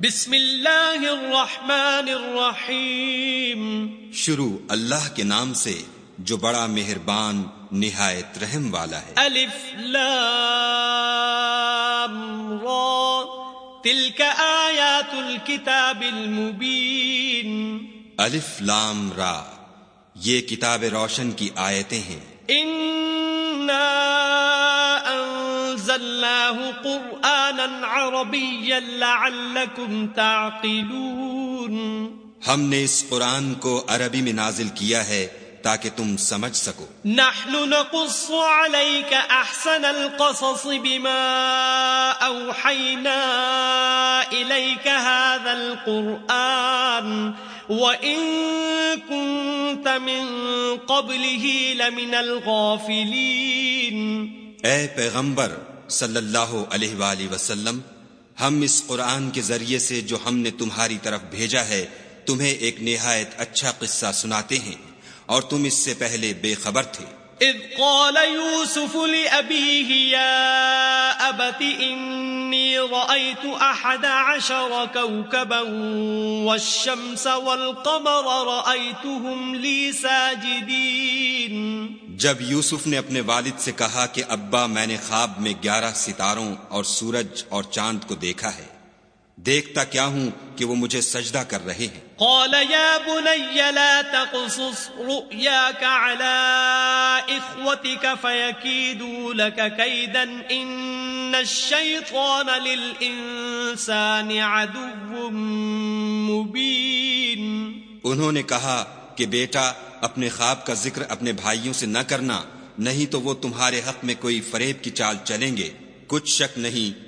بسم اللہ الرحمن الرحیم۔ شروع اللہ کے نام سے جو بڑا مہربان نہایت رحم والا ہے۔ الف لام را۔ تلك آیات الكتاب المبین۔ الف لام را۔ یہ کتاب روشن کی آیتیں ہیں۔ انا انزلناه قرآنا عربيا لعلكم تعقلون. ہم نے اس قرآن کو عربی میں نازل کیا ہے تاکہ تم سمجھ سکو۔ نحن نقص عليك احسن القصص بما اوحينا اليك هذا القرآن وان كنت من قبله لمن الغافلين. اے پیغمبر صلی اللہ علیہ وآلہ وسلم، ہم اس قرآن کے ذریعے سے جو ہم نے تمہاری طرف بھیجا ہے، تمہیں ایک نہایت اچھا قصہ سناتے ہیں، اور تم اس سے پہلے بے خبر تھے۔ اذ قال يوسف لأبيه يا أبت إني رأيت أحد عشر كوكبا والشمس والقمر رأيتهم لي ساجدين. جب یوسف نے اپنے والد سے کہا کہ ابا میں نے خواب میں گیارہ ستاروں اور سورج اور چاند کو دیکھا ہے دیکھتا کیا ہوں کہ وہ مجھے سجدہ کر رہے ہیں۔ قال يا بني لا تقصص رؤياك على إخوتك فيكيدوا لك كيدا إن الشيطان للإنسان عدو مبين۔ انہوں نے کہا کہ بیٹا اپنے خواب کا ذکر اپنے بھائیوں سے نہ کرنا نہیں تو وہ تمہارے حق میں کوئی فریب کی چال چلیں گے۔ کچھ شک نہیں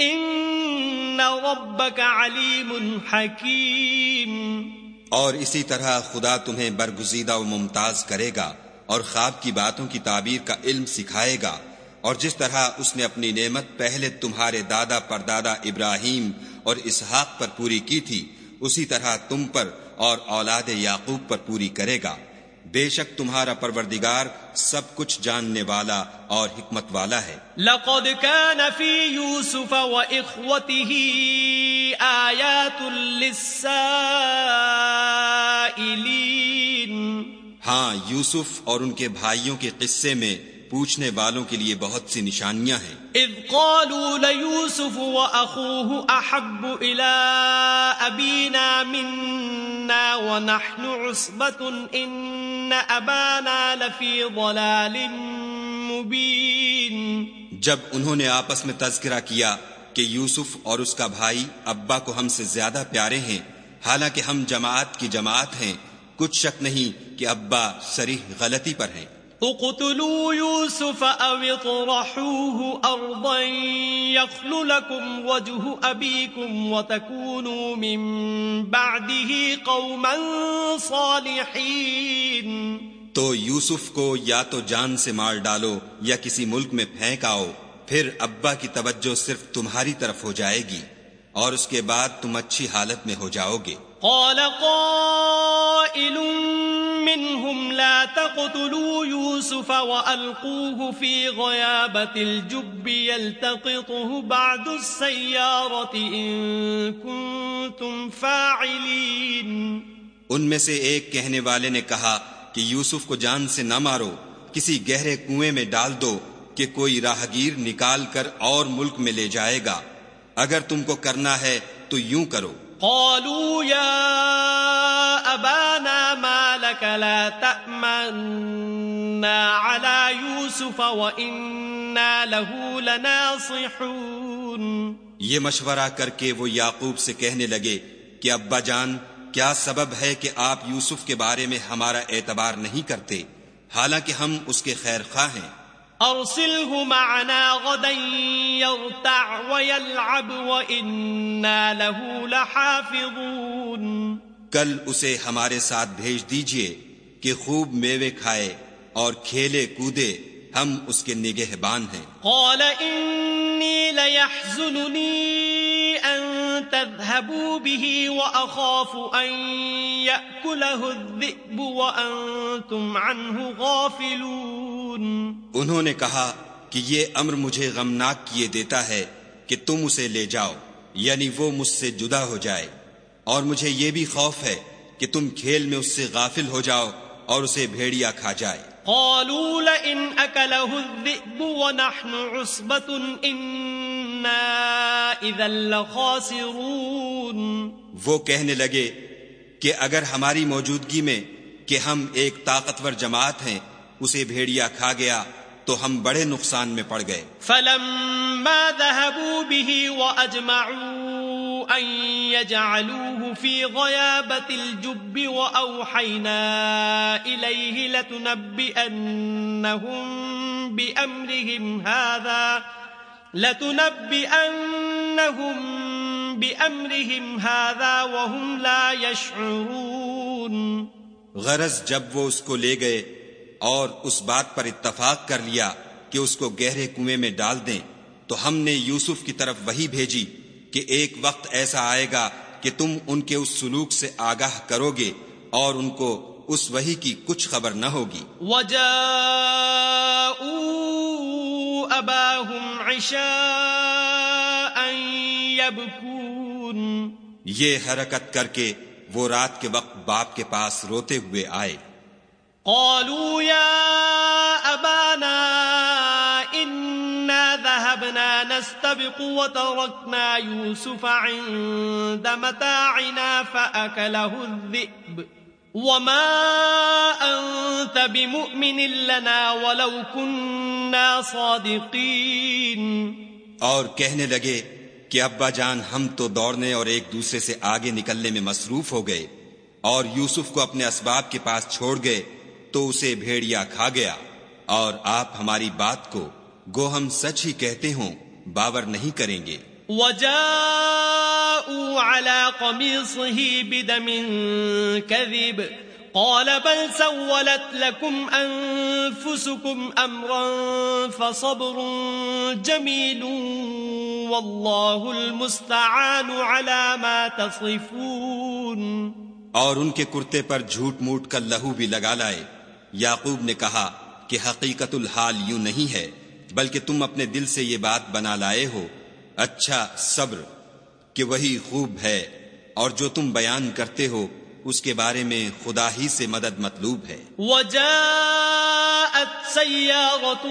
ان ربك علیم حکیم اور اسی طرح خدا تمہیں برگزیدہ و ممتاز کرے گا اور خواب کی باتوں کی تعبیر کا علم سکھائے گا۔ اور جس طرح اس نے اپنی نعمت پہلے تمہارے دادا پردادا ابراہیم اور اسحاق پر پوری کی تھی، اسی طرح تم پر اور اولاد یعقوب پر پوری کرے گا۔ بے شک تمہارا پروردگار سب کچھ جاننے والا اور حکمت والا ہے۔ لقد كان في يوسف واخوته آيات للسائلين. ہاں یوسف اور ان کے بھائیوں کے قصے میں پوچھنے والوں کے لیے بہت سی نشانیاں ہیں۔ اذ قالوا ليوسف واخوه احب الى ابينا منا ونحن عصبة ان ابانا لفي ضلال مبين۔ جب انہوں نے آپس میں تذکرہ کیا کہ یوسف اور اس کا بھائی ابا کو ہم سے زیادہ پیارے ہیں حالانکہ ہم جماعت کی جماعت ہیں کچھ شک نہیں کہ ابا سریح غلطی پر ہیں۔ اقتلوا يوسف او اطرحوه ارضا يخل لكم وجه ابيكم وتكونوا من بعده قوما صالحين. تو یوسف کو یا تو جان سے مار ڈالو یا کسی ملک میں پھینک آؤ پھر ابا کی توجہ صرف تمہاری طرف ہو جائے گی اور اس کے بعد تم اچھی حالت میں ہو جاؤ گے۔ قال قائل منهم لا تقتلوا يوسف وألقوه في غيابة الجب يلتقطه بعد السيارة إن كنتم فاعلين. ان میں سے ایک کہنے والے نے کہا کہ یوسف کو جان سے نہ مارو، کسی گہرے کنویں میں ڈال دو کہ کوئی راہگیر نکال کر اور ملک میں لے جائے گا۔ اگر تم کو کرنا ہے تو یوں کرو۔ قالوا يا أبانا ما لك لا تأمنا على يوسف وإنا له لناصحون. یہ مشورہ کر کے وہ یعقوب سے کہنے لگے کہ ابا جان، کیا سبب ہے کہ آپ یوسف کے بارے میں ہمارا اعتبار نہیں کرتے؟ حالانکہ ہم اس کے خیر خواہ ہیں۔ أرسله معنا غدا يرتع ويلعب وإنا له لحافظون. کل اسے ہمارے ساتھ بھیج دیجیے کہ خوب میوے کھائے اور کھیلے کودے ہم اس کے نگہبان ہیں۔ قال إني ليحزنني أن تذهبوا به وأخاف أن يأكله الذئب وأنتم عنه غافلون. انہوں نے کہا کہ یہ امر مجھے غمناک کیے دیتا ہے کہ تم اسے لے جاؤ یعنی وہ مجھ سے جدا ہو جائے۔ اور مجھے یہ بھی خوف ہے کہ تم کھیل میں اس سے غافل ہو جاؤ اور اسے بھیڑیا کھا جائے۔ قالوا لئن أكله الذئب ونحن عصبة إنا إذا لخاسرون۔ وہ کہنے لگے کہ اگر ہماری موجودگی میں کہ ہم ایک طاقتور جماعت ہیں اسے بھیڑیا کھا گیا تو ہم بڑے نقصان میں پڑ گئے۔ فلما ذهبوا به وأجمعوا أن يجعلوه في غيابة الجب وأوحينا إليه لتنبئنهم بأمرهم هذا لتنبئنهم بأمرهم هذا وهم لا يشعرون۔ غرض جب وہ اس کو لے گئے اور اس بات پر اتفاق کر لیا کہ اس کو گہرے کنویں میں ڈال دیں تو ہم نے یوسف کی طرف وہی بھیجی کہ ایک وقت ایسا آئے گا کہ تم ان کے اس سلوک سے آگاہ کرو گے اور ان کو اس وہی کی کچھ خبر نہ ہوگی۔ وجاءوا عشاء یہ حرکت کر کے وہ رات کے وقت باپ کے پاس روتے ہوئے آئے۔ قالوا يا أبانا إنا ذهبنا نستبق وتركنا يوسف عند متاعنا فأكله الذئب. وما أنت بمؤمن لنا ولو كنا صادقين. اور کہنے لگے کہ ابا جان ہم تو دوڑنے اور ایک دوسرے سے آگے نکلنے میں مصروف ہو گئے اور یوسف کو اپنے اسباب کے پاس چھوڑ گئے تو اسے بھیڑیا کھا گیا اور آپ ہماری بات کو گو ہم سچ ہی کہتے ہوں باور نہیں کریں گے۔ وجاءوا على قميصه بدم كذب قال بل سولت لكم أنفسكم أمرا فصبر جميل والله المستعان على ما تصفون۔ اور ان کے کرتے پر جھوٹ موٹ کا لہو بھی لگا لائے۔ یعقوب نے کہا کہ حقیقت الحال یوں نہیں ہے، بلکہ تم اپنے دل سے یہ بات بنا لائے ہو اچھا صبر، کہ وہی خوب ہے، اور جو تم بیان کرتے ہو، اس کے بارے میں خدا ہی سے مدد مطلوب ہے۔ وجاءت سيارة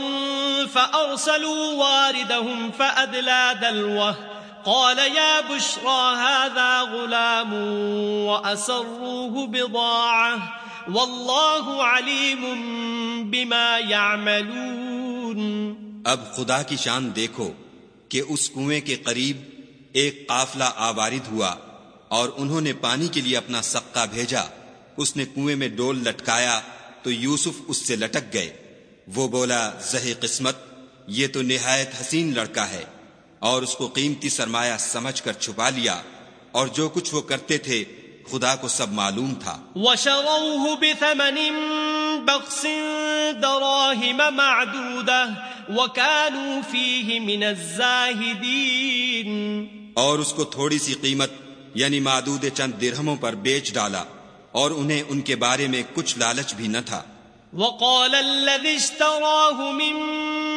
فأرسلوا واردهم فأدلى دلوه، قال يا بشرى هذا غلام وأسروه بضاعة والله عليم بما يعملون اب خدا کی شان دیکھو کہ اس کنویں کے قریب ایک قافلہ آوارد ہوا اور انہوں نے پانی کے لیے اپنا سقہ بھیجا۔ اس نے کنویں میں ڈول لٹکایا تو یوسف اس سے لٹک گئے۔ وہ بولا، زہ قسمت، یہ تو نہایت حسین لڑکا ہے۔ اور اس کو قیمتی سرمایہ سمجھ کر چھپا لیا۔ اور جو کچھ وہ کرتے تھے خدا کو سب معلوم تھا۔ وشروه بثمن بخس دراهم معدودة وكانوا فيه من الزاهدين۔ اور اس کو تھوڑی سی قیمت یعنی معدود چند درہموں پر بیچ ڈالا اور انہیں ان کے بارے میں کچھ لالچ بھی نہ تھا۔ وقال الذي اشتراه من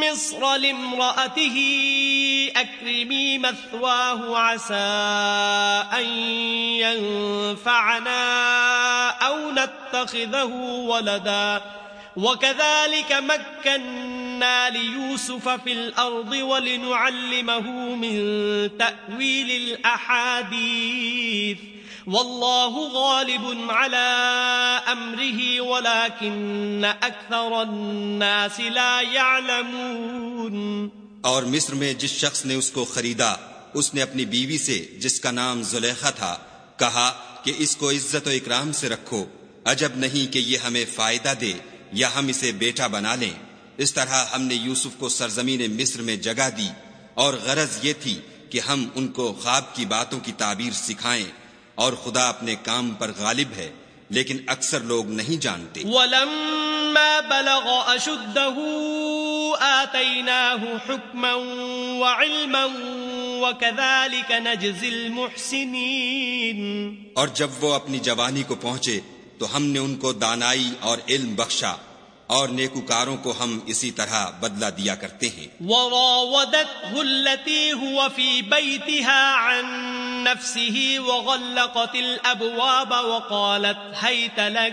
مصر لامرأته أكرمي مثواه عسى أن ينفعنا أو نتخذه ولدا وكذلك مكنا ليوسف في الأرض ولنعلمه من تأويل الأحاديث والله غالب على أمره ولكن أكثر الناس لا يعلمون اور مصر میں جس شخص نے اس کو خریدا، اس نے اپنی بیوی سے، جس کا نام زلیخا تھا، کہا کہ اس کو عزت و اکرام سے رکھو۔ عجب نہیں کہ یہ ہمیں فائدہ دے یا ہم اسے بیٹا بنا لیں۔ اس طرح ہم نے یوسف کو سرزمین مصر میں جگہ دی اور غرض یہ تھی کہ ہم ان کو خواب کی باتوں کی تعبیر سکھائیں اور خدا اپنے کام پر غالب ہے۔ لیکن اکثر لوگ نہیں جانتے۔ ولما بلغ أشده آتيناه حكما وعلما وكذلك نجزي المحسنين۔ اور جب وہ اپنی جوانی کو پہنچے تو ہم نے ان کو دانائی اور علم بخشا۔ اور نیکوکاروں کو ہم اسی طرح بدلہ دیا کرتے ہیں۔ وراودته التي هو في بيتها عن نفسه وغلقت الأبواب وقالت هيت لك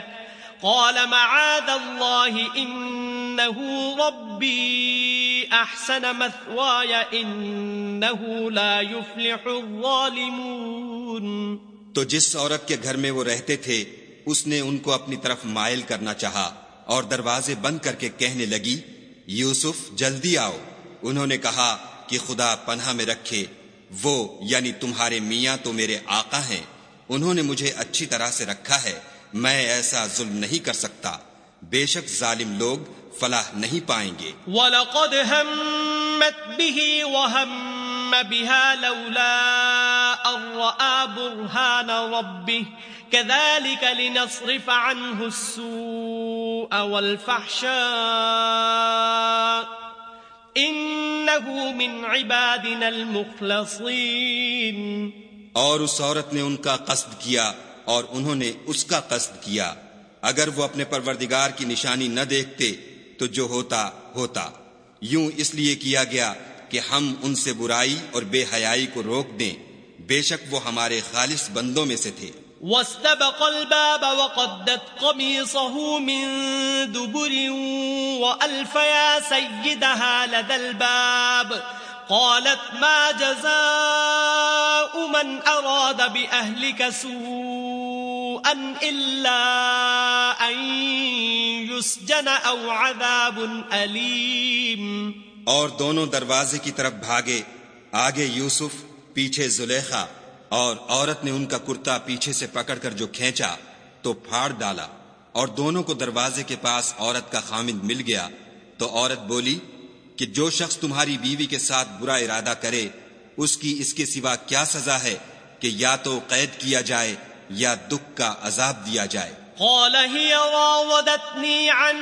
قال معاذ الله إنه ربي أحسن مثواي إنه لا يفلح الظالمون۔ تو جس عورت کے گھر میں وہ رہتے تھے اس نے ان کو اپنی طرف مائل کرنا چاہا۔ اور دروازے بند کر کے کہنے لگی، یوسف، جلدی آؤ۔ انہوں نے کہا کہ خدا پناہ میں رکھے، وہ یعنی تمہارے میاں تو میرے آقا ہیں۔ انہوں نے مجھے اچھی طرح سے رکھا ہے، میں ایسا ظلم نہیں کر سکتا۔ بے شک ظالم لوگ فلاح نہیں پائیں گے۔ وَلَقَدْ هَمَّتْ بِهِ وَهَمَّ بِهَا لَوْلَا أَرَّآ بُرْهَانَ رَبِّهِ كذلك لنصرف عنه السوء والفحشاء إنه من عبادنا المخلصين اور اس عورت نے ان کا قصد کیا اور انہوں نے اس کا قصد کیا۔ اگر وہ اپنے پروردگار کی نشانی نہ دیکھتے تو جو ہوتا ہوتا۔ یوں اس لیے کیا گیا کہ ہم ان سے برائی اور بے حیائی کو روک دیں۔ بے شک وہ ہمارے خالص بندوں میں سے تھے۔ واستبق الباب وقدت قميصه من دبر وألف يا سيدها لدى الباب۔ قالت ما جزاء من أراد بأهلك سوءا إلا أن يسجن أو عذاب أليم۔ اور دونوں دروازے کی طرف بھاگے۔ آگے یوسف، پیچھے زلیخا اور عورت نے ان کا کرتا پیچھے سے پکڑ کر جو کھینچا تو پھاڑ ڈالا اور دونوں کو دروازے کے پاس عورت کا خامد مل گیا۔ تو عورت بولی کہ جو شخص تمہاری بیوی کے ساتھ برا ارادہ کرے، اس کی اس کے سوا کیا سزا ہے کہ یا تو قید کیا جائے یا دکھ کا عذاب دیا جائے۔ قال هي راودتني عن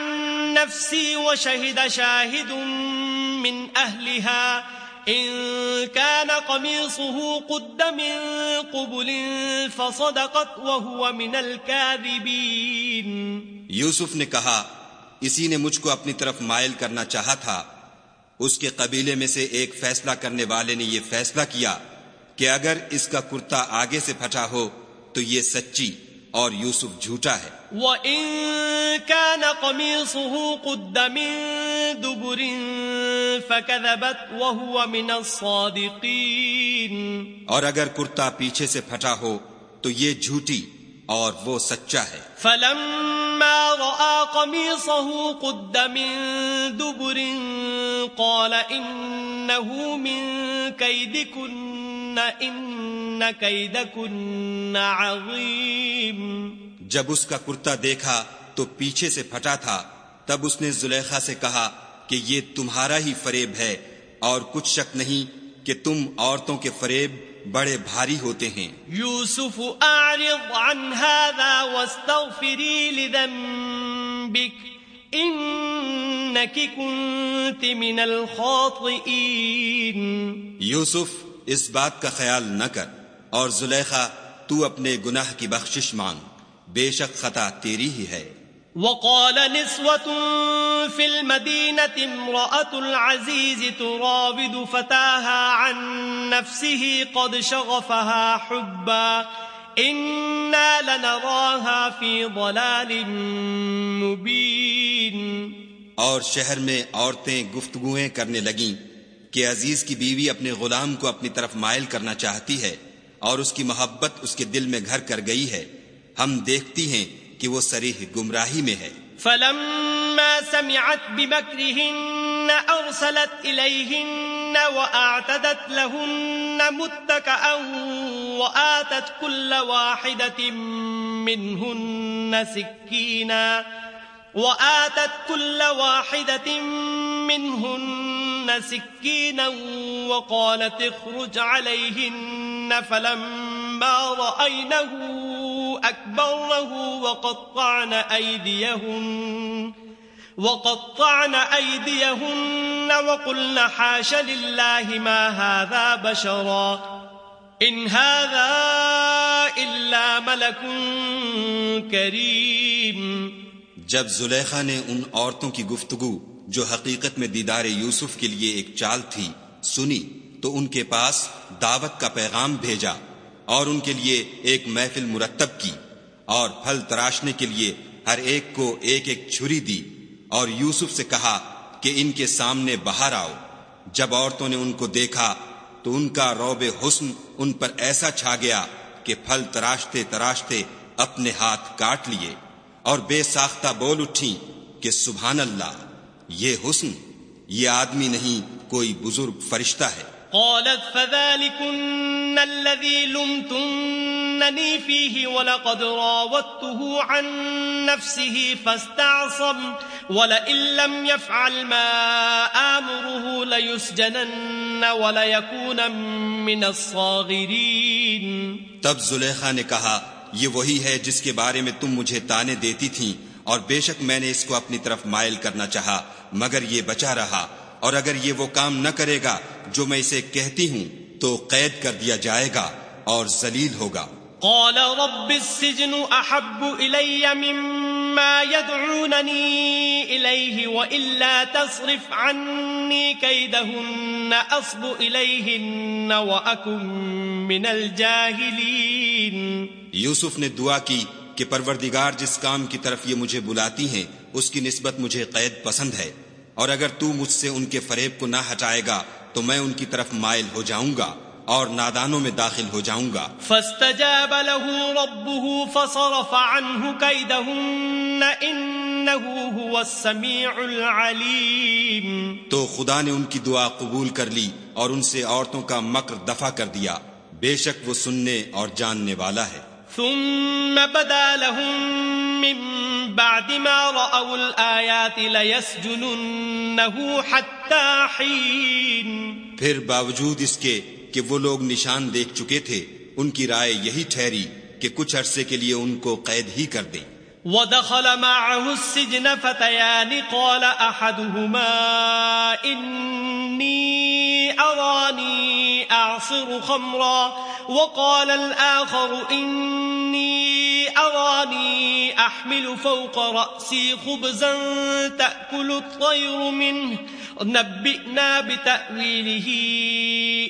نفسي وشهد شاهد من أهلها ان كان قميصه قد من قبل فصدقت وهو من الكاذبين. یوسف نے کہا، اسی نے مجھ کو اپنی طرف مائل کرنا چاہا تھا۔ اس کے قبیلے میں سے ایک فیصلہ کرنے والے نے یہ فیصلہ کیا کہ اگر اس کا کرتا آگے سے پھٹا ہو، تو یہ سچی اور یوسف جھوٹا ہے۔ وَإِن كَانَ قَمِيصُهُ قُدَّ مِن دُبُرٍ فَكَذَبَتْ وَهُوَ مِنَ الصَّادِقِينَ۔ اور اگر کرتا پیچھے سے پھٹا ہو تو یہ جھوٹی۔ اور وہ سچا ہے۔ فَلَمَّا رَآ قَمِيصَهُ قُدَّ مِن دُبُرٍ قَالَ إِنَّهُ مِن كَيْدِكُنَّ إِنَّ كَيْدَكُنَّ عَظِيمٌ۔ جب اس کا کرتا دیکھا تو پیچھے سے پھٹا تھا۔ تب اس نے زلیخا سے کہا کہ یہ تمہارا ہی فریب ہے اور کچھ شک نہیں کہ تم عورتوں کے فریب بڑے بھاری ہوتے ہیں۔ یوسف اعرض عن هذا واستغفری لذنبک انکی کنت من الخاطئین۔ یوسف اس بات کا خیال نہ کر اور زلیخا تو اپنے گناہ کی بخشش مانگ۔ بے شک خطا تیری ہی ہے۔ وقال نسوة في المدينة امرأة العزيز تراود فتاها عن نفسه قد شغفها حبا إنا لنراها في ضلال مبين اور شہر میں عورتیں گفتگویں کرنے لگیں کہ عزیز کی بیوی اپنے غلام کو اپنی طرف مائل کرنا چاہتی ہے اور اس کی محبت اس کے دل میں گھر کر گئی ہے۔ ہم دیکھتی ہیں کہ وہ سریح گمراہی میں ہے۔ فلما سمعت بمكرهن أرسلت إليهن وأعتدت لهن متكئا وآتت كل واحدة منهن سكيناً وآتت كل واحدة منهن سكينا وقالت اخرج عليهن فلما رأينه أكبرنه وقطعن أيديهن وقطعن أيديهن وقلن حاش لله ما هذا بشرا، إن هذا إلا ملك كريم. جب زلیخا نے ان عورتوں کی گفتگو جو حقیقت میں دیدار یوسف کے لیے ایک چال تھی سنی، تو ان کے پاس دعوت کا پیغام بھیجا اور ان کے لیے ایک محفل مرتب کی اور پھل تراشنے کے لیے ہر ایک کو ایک ایک چھری دی اور یوسف سے کہا کہ ان کے سامنے باہر آؤ۔ جب عورتوں نے ان کو دیکھا، تو ان کا روب حسن ان پر ایسا چھا گیا کہ پھل تراشتے تراشتے اپنے ہاتھ کاٹ لیے۔ اور بے ساختہ بول اٹھی کہ سبحان اللہ یہ حسن یہ آدمی نہیں کوئی بزرگ فرشتہ ہے۔ قالت فذلكن الذي لمتنني فيه ولقد راودته عن نفسه فاستعصم ولئن لم يفعل ما آمره ليسجنن وليكون من الصاغرين تب زلیخا نے کہا یہ وہی ہے جس کے بارے میں تم مجھے تانے دیتی تھی اور بے شک میں نے اس کو اپنی طرف مائل کرنا چاہا، مگر یہ بچا رہا۔ اور اگر یہ وہ کام نہ کرے گا جو میں اسے کہتی ہوں، تو قید کر دیا جائے گا اور ذلیل ہوگا۔ قال رب السجن احب الي مما يدعونني اليه والا تصرف عني كيدهن اصب اليهن واكن من الجاهلين. یوسف نے دعا کی کہ پروردگار جس کام کی طرف یہ مجھے بلاتی ہیں، اس کی نسبت مجھے قید پسند ہے۔ اور اگر تو مجھ سے ان کے فریب کو نہ ہٹائے گا، تو میں ان کی طرف مائل ہو جاؤں گا۔ اور نادانوں میں داخل ہو جاؤں گا۔ فاستجاب له ربه فصرف عنه كيدهن انه هو السميع العليم۔ تو خدا نے ان کی دعا قبول کر لی اور ان سے عورتوں کا مکر دفع کر دیا۔ بے شک وہ سننے اور جاننے والا ہے۔ ثم بدا لهم من بعد ما رأوا الآيات ليسجننه حتى حين۔ پھر باوجود اس کے کہ وہ لوگ نشان دیکھ چکے تھے، ان کی رائے یہی ٹھہری کہ کچھ عرصے کے لیے ان کو قید ہی کر دیں۔ ودخل معه السجن فتيان قال أحدهما إني أراني أعصر خمرا وقال الآخر إني أراني أحمل فوق رأسي خبزا تأكل الطير منه نبئنا بتأويله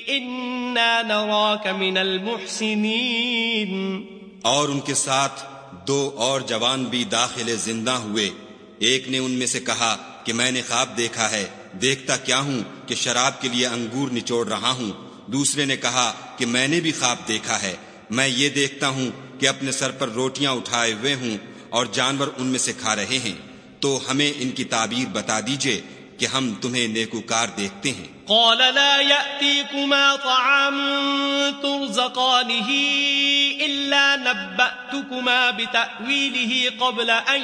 نراك من المحسنين اور ان کے ساتھ دو اور جوان بھی داخل زندہ ہوئے۔ ایک نے ان میں سے کہا کہ میں نے خواب دیکھا ہے، دیکھتا کیا ہوں کہ شراب کے لیے انگور نچوڑ رہا ہوں۔ دوسرے نے کہا کہ میں نے بھی خواب دیکھا ہے۔ میں یہ دیکھتا ہوں کہ اپنے سر پر روٹیاں اٹھائے ہوئے ہوں اور جانور ان میں سے کھا رہے ہیں۔ تو ہمیں ان کی تعبیر بتا دیجیے کہ ہم تمہیں نیکوکار دیکھتے ہیں۔ قال لا يأتيكما طعام ترزقانه إلا نبأتكما بتأويله قبل أن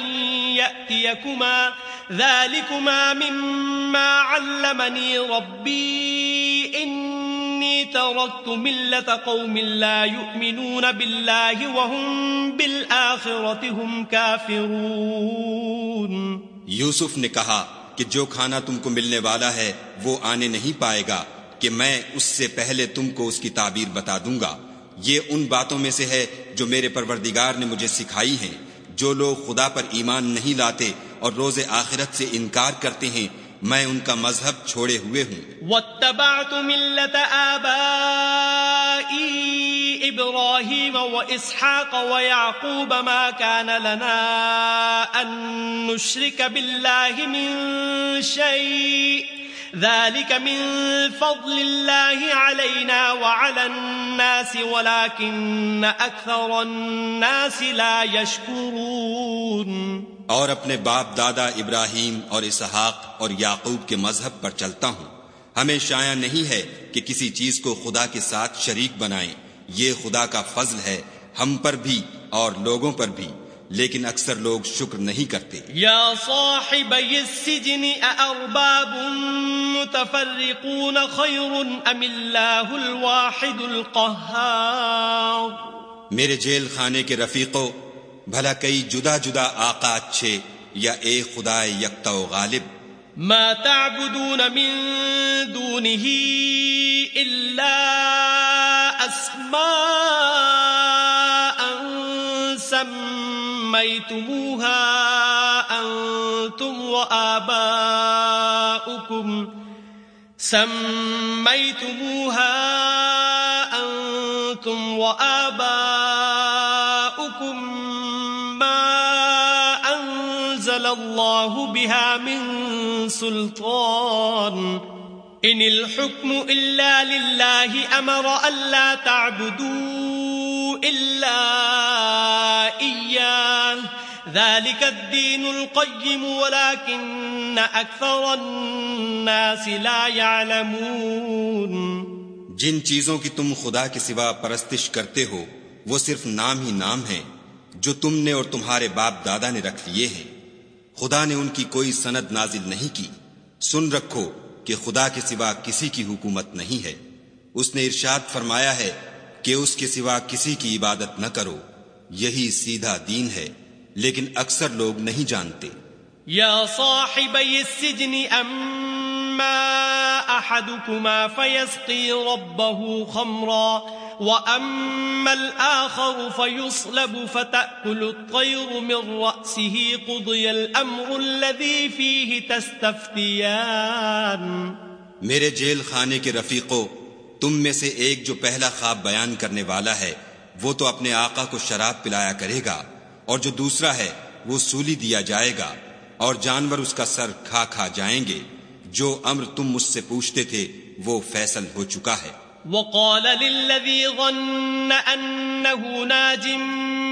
يأتيكما ذلكما مما علمني ربي إني تركت ملة قوم لا يؤمنون بالله وهم بالآخرة هم كافرون۔ یوسف نے کہا کہ جو کھانا تم کو ملنے والا ہے وہ آنے نہیں پائے گا کہ میں اس سے پہلے تم کو اس کی تعبیر بتا دوں گا۔ یہ ان باتوں میں سے ہے جو میرے پروردگار نے مجھے سکھائی ہیں۔ جو لوگ خدا پر ایمان نہیں لاتے اور روز آخرت سے انکار کرتے ہیں میں ان کا مذہب چھوڑے ہوئے ہوں۔ واتبعت ملت آبائی ابراہیم و اسحاق و یعقوب ما كان لنا ان نشرک باللہ من شیء ذلك من فضل الله علينا وعلى الناس ولكن أكثر الناس لا يشكرون اور اپنے باپ دادا ابراہیم اور اسحاق اور یعقوب کے مذہب پر چلتا ہوں۔ ہمیں شایع نہیں ہے کہ کسی چیز کو خدا کے ساتھ شریک بنائیں۔ یہ خدا کا فضل ہے ہم پر بھی اور لوگوں پر بھی۔ لیکن اکثر لوگ شکر نہیں کرتے۔ یا صاحبی السجن اارباب متفرقون خیر ام اللہ الواحد القہار؟ میرے جیل خانے کے رفیقوں بھلا کئی جدا جدا آقا اچھے یا ایک خدا یکتا و غالب۔ ما تعبدون من دونه الا اسماء سميتموها أنتم وآباؤكم سميتموها أنتم وآباؤكم أنزل الله بها من سلطان. إن الحكم إلا لله أمر ألا تعبدوا إلا ذلك الدين القيم، ولكن أكثر الناس لا يعلمون. جن چیزوں کی تم خدا کے سوا پرستش کرتے ہو، وہ صرف نام ہی نام ہیں جو تم نے اور تمہارے باپ دادا نے رکھ لیے ہیں۔ خدا نے ان کی کوئی سند نازل نہیں کی۔ سن رکھو کہ خدا کے سوا کسی کی حکومت نہیں ہے۔ اس نے ارشاد فرمایا ہے کہ اس کے سوا کسی کی عبادت نہ کرو۔ یہی سیدھا دین ہے۔ لیکن اکثر لوگ نہیں جانتے۔ یا صاحبی السجن اما احدكما فيسقي ربه خمرا۔ واما الاخر فيصلب فتاكل الطير من راسه قضي الامر الذي فيه تستفتيان میرے جیل خانے کے رفیقوں تم میں سے ایک جو پہلا خواب بیان کرنے والا ہے، وہ تو اپنے آقا کو شراب پلایا کرے گا، اور جو دوسرا ہے، وہ سولی دیا جائے گا، اور جانور اس کا سر کھا کھا جائیں گے، جو امر تم مجھ سے پوچھتے تھے، وہ فیصل ہو چکا ہے۔ وقال للذي ظن أنه ناج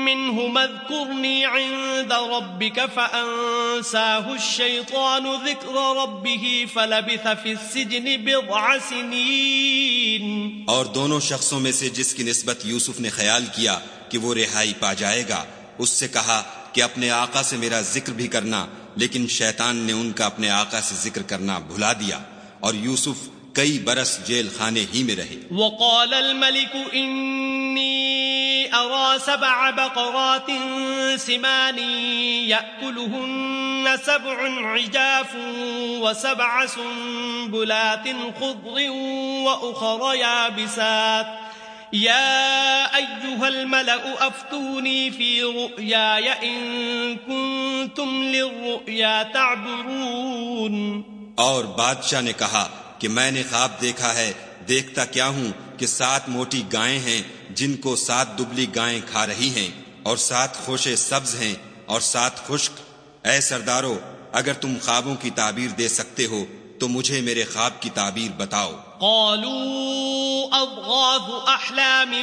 منه مذكرني عند ربك فأنساه الشيطان ذكر ربه فلبث في السجن بضع سنين. اور دونوں شخصوں میں سے جس کی نسبت یوسف نے خیال کیا کہ وہ رہائی پا جائے گا، اس سے کہا کہ اپنے آقا سے میرا ذکر بھی کرنا، لیکن شیطان نے ان کا اپنے آقا سے ذکر کرنا بھلا دیا۔ اور یوسف کئی برس جیل خانے ہی میں رہے۔ وقال الملك انی ارى سبع بقرات سمان يأكلهن سبع عجاف وسبع سنبلات خضر وأخر يابسات. يا أيها الملأ أفتوني في رؤياي إن كنتم للرؤيا تعبرون. اور بادشاہ نے کہا کہ میں نے خواب دیکھا ہے، دیکھتا کیا ہوں کہ سات موٹی گائیں ہیں جن کو سات دبلی گائیں کھا رہی ہیں اور سات خوشے سبز ہیں اور سات خشک۔ اے سردارو، اگر تم خوابوں کی تعبیر دے سکتے ہو تو مجھے میرے خواب کی تعبیر بتاؤ۔ قالوا اضغاث احلام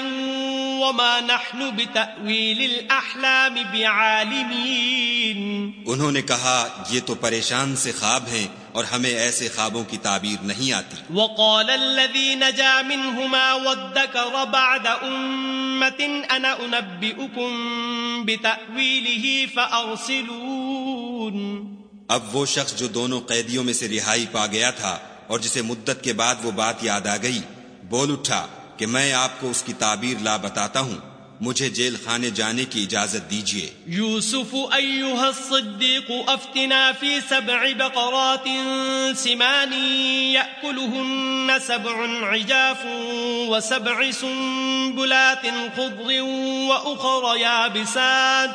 وما نحن بتأويل الاحلام بعالمين. انہوں نے کہا یہ تو پریشان سے خواب ہیں اور ہمیں ایسے خوابوں کی تعبیر نہیں آتی. وقال الذي نجا منهما وادكر بعد امه انا انبئكم بتأويله فارسلون اب وہ شخص جو دونوں قیدیوں میں سے رہائی پا گیا تھا اور جسے مدت کے بعد وہ بات یاد آ گئی بول اٹھا کہ میں آپ کو اس کی تعبیر لا بتاتا ہوں۔ مجھے جیل خانے جانے کی اجازت دیجیے یوسف ایوہ الصدیق افتنا فی سبع بقرات سمان یأکلہن سبع عجاف وسبع سنبلات خضر وأخر یابسات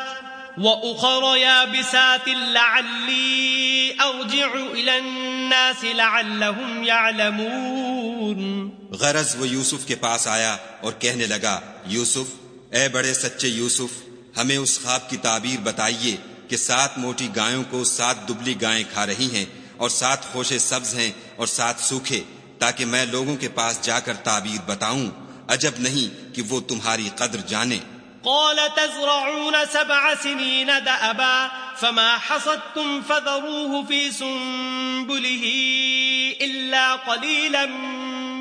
وأخر يابسات لعلي أرجع إلى الناس لعلهم يعلمون غرض وہ یوسف کے پاس آیا اور کہنے لگا یوسف اے بڑے سچے یوسف، ہمیں اس خواب کی تعبیر بتائیے کہ سات موٹی گایوں کو سات دبلی گائیں کھا رہی ہیں اور سات خوشے سبز ہیں اور سات سوکھے، تاکہ میں لوگوں کے پاس جا کر تعبیر بتاؤں۔ عجب نہیں کہ وہ تمہاری قدر جانے۔ قال تزرعون سبع سنين دأبا، فما حصدتم فذروه في سنبله إلا قليلا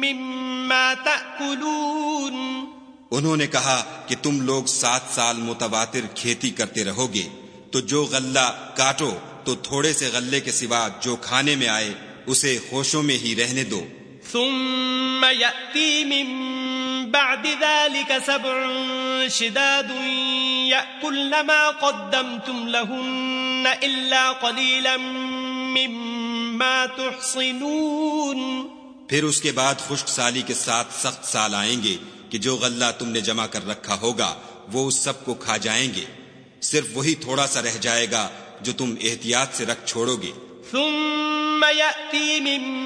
مما تأكلون۔ انہوں نے کہا کہ تم لوگ سات سال متواتر کھیتی کرتے رہو گے تو جو غلہ کاٹو تو تھوڑے سے غلے کے سوا جو کھانے میں آئے اسے خوشوں میں ہی رہنے دو۔ ثم يأتي من بعد ذلك سبع شداد يأكل ما قدمتم لهن إلا قليلا مما تحصنون۔ پھر اس کے بعد خشک سالی کے ساتھ سخت سال آئیں گے۔ کہ جو غلہ تم نے جمع کر رکھا ہوگا وہ اس سب کو کھا جائیں گے۔ صرف وہی تھوڑا سا رہ جائے گا جو تم احتیاط سے رکھ چھوڑو گے۔ ثم يأتي من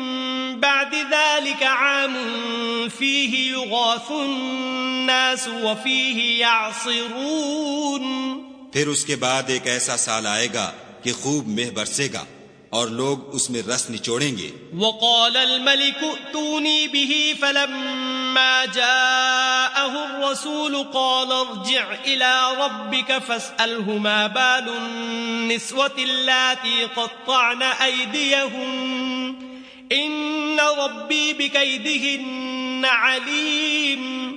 بعد ذلك عام فيه يغاث الناس وفيه يعصرون۔ پھر اس کے بعد ایک ایسا سال آئے گا کہ خوب مہ برسے گا۔ اور لوگ اس میں رس نچوڑیں گے۔ وقال الملك ائتوني به فلما جاءه الرسول قال ارجع إلى ربك فاسأله ما بال النسوة اللاتي قطعن أيديهم إن ربي بكيدهن عليم۔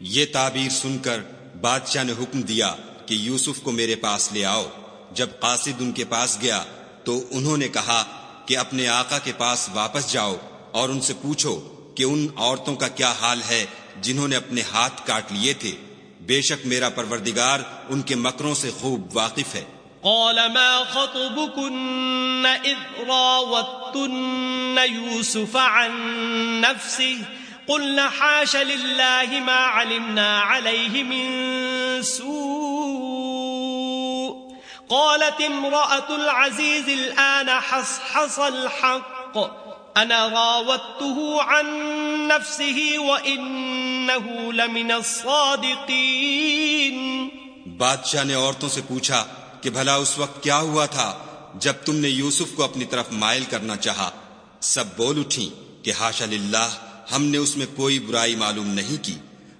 یہ تعبیر سن کر بادشاہ نے حکم دیا کہ یوسف کو میرے پاس لے آؤ۔ جب قاصد ان کے پاس گیا تو انہوں نے کہا کہ اپنے آقا کے پاس واپس جاؤ اور ان سے پوچھو کہ ان عورتوں کا کیا حال ہے جنہوں نے اپنے ہاتھ کاٹ لیے تھے۔ بے شک میرا پروردگار ان کے مکروں سے خوب واقف ہے۔ قال ما خطبكن إذ راوتن يوسف عن نفسه؟ قلنا حاش لله ما علمنا عليه من سوء قالت امرأة العزيز الآن حصحص الحق. أنا راوته عن نفسه وإنه لمن الصادقين. بادشاہ نے عورتوں سے پوچھا کہ بھلا اس وقت کیا ہوا تھا جب تم نے یوسف کو اپنی طرف مائل کرنا چاہا؟ سب بول اٹھی کہ ہاشا للہ، ہم نے اس میں کوئی برائی معلوم نہیں کی۔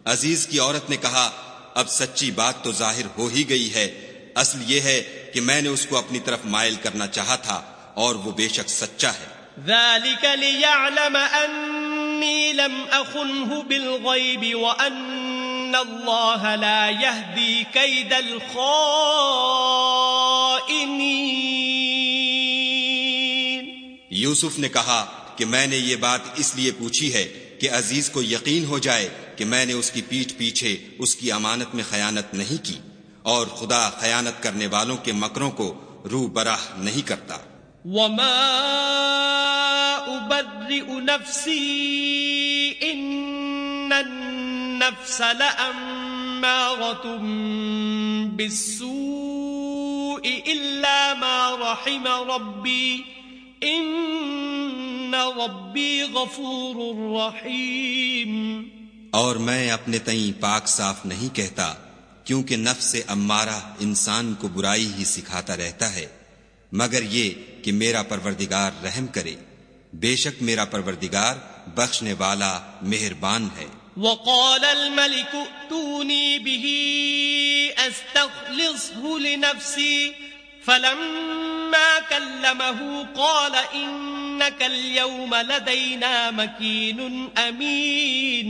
عزیز کی عورت نے کہا، اب سچی بات تو ظاہر ہو ہی گئی ہے۔ اصل یہ ہے کہ میں نے اس کو اپنی طرف مائل کرنا چاہا تھا اور وہ بے شک سچا ہے۔ ذلك ليعلم أني لم أخنه بالغيب وأن الله لا يهدي كيد الخائنين۔ یوسف نے کہا کہ میں نے یہ بات اس لیے پوچھی ہے کہ عزیز کو یقین ہو جائے کہ میں نے اس کی پیٹھ پیچھے اس کی امانت میں خیانت نہیں کی۔ اور خدا خیانت کرنے والوں کے مکروں کو رو براہ نہیں کرتا۔ وما أبرئ نفسي إن النفس لأمارة بالسوء إلا ما رحم ربي إن ربي غفور رحيم۔ اور میں اپنے تئیں پاک صاف نہیں کہتا۔ کیونکہ نفس امارہ انسان کو برائی ہی سکھاتا رہتا ہے مگر یہ کہ میرا پروردگار رحم کرے۔ بے شک میرا پروردگار بخشنے والا مہربان ہے۔ وقال الملك ائتوني به استخلصه لنفسي فلما كلمه قال إنك اليوم لدينا مكين أمين۔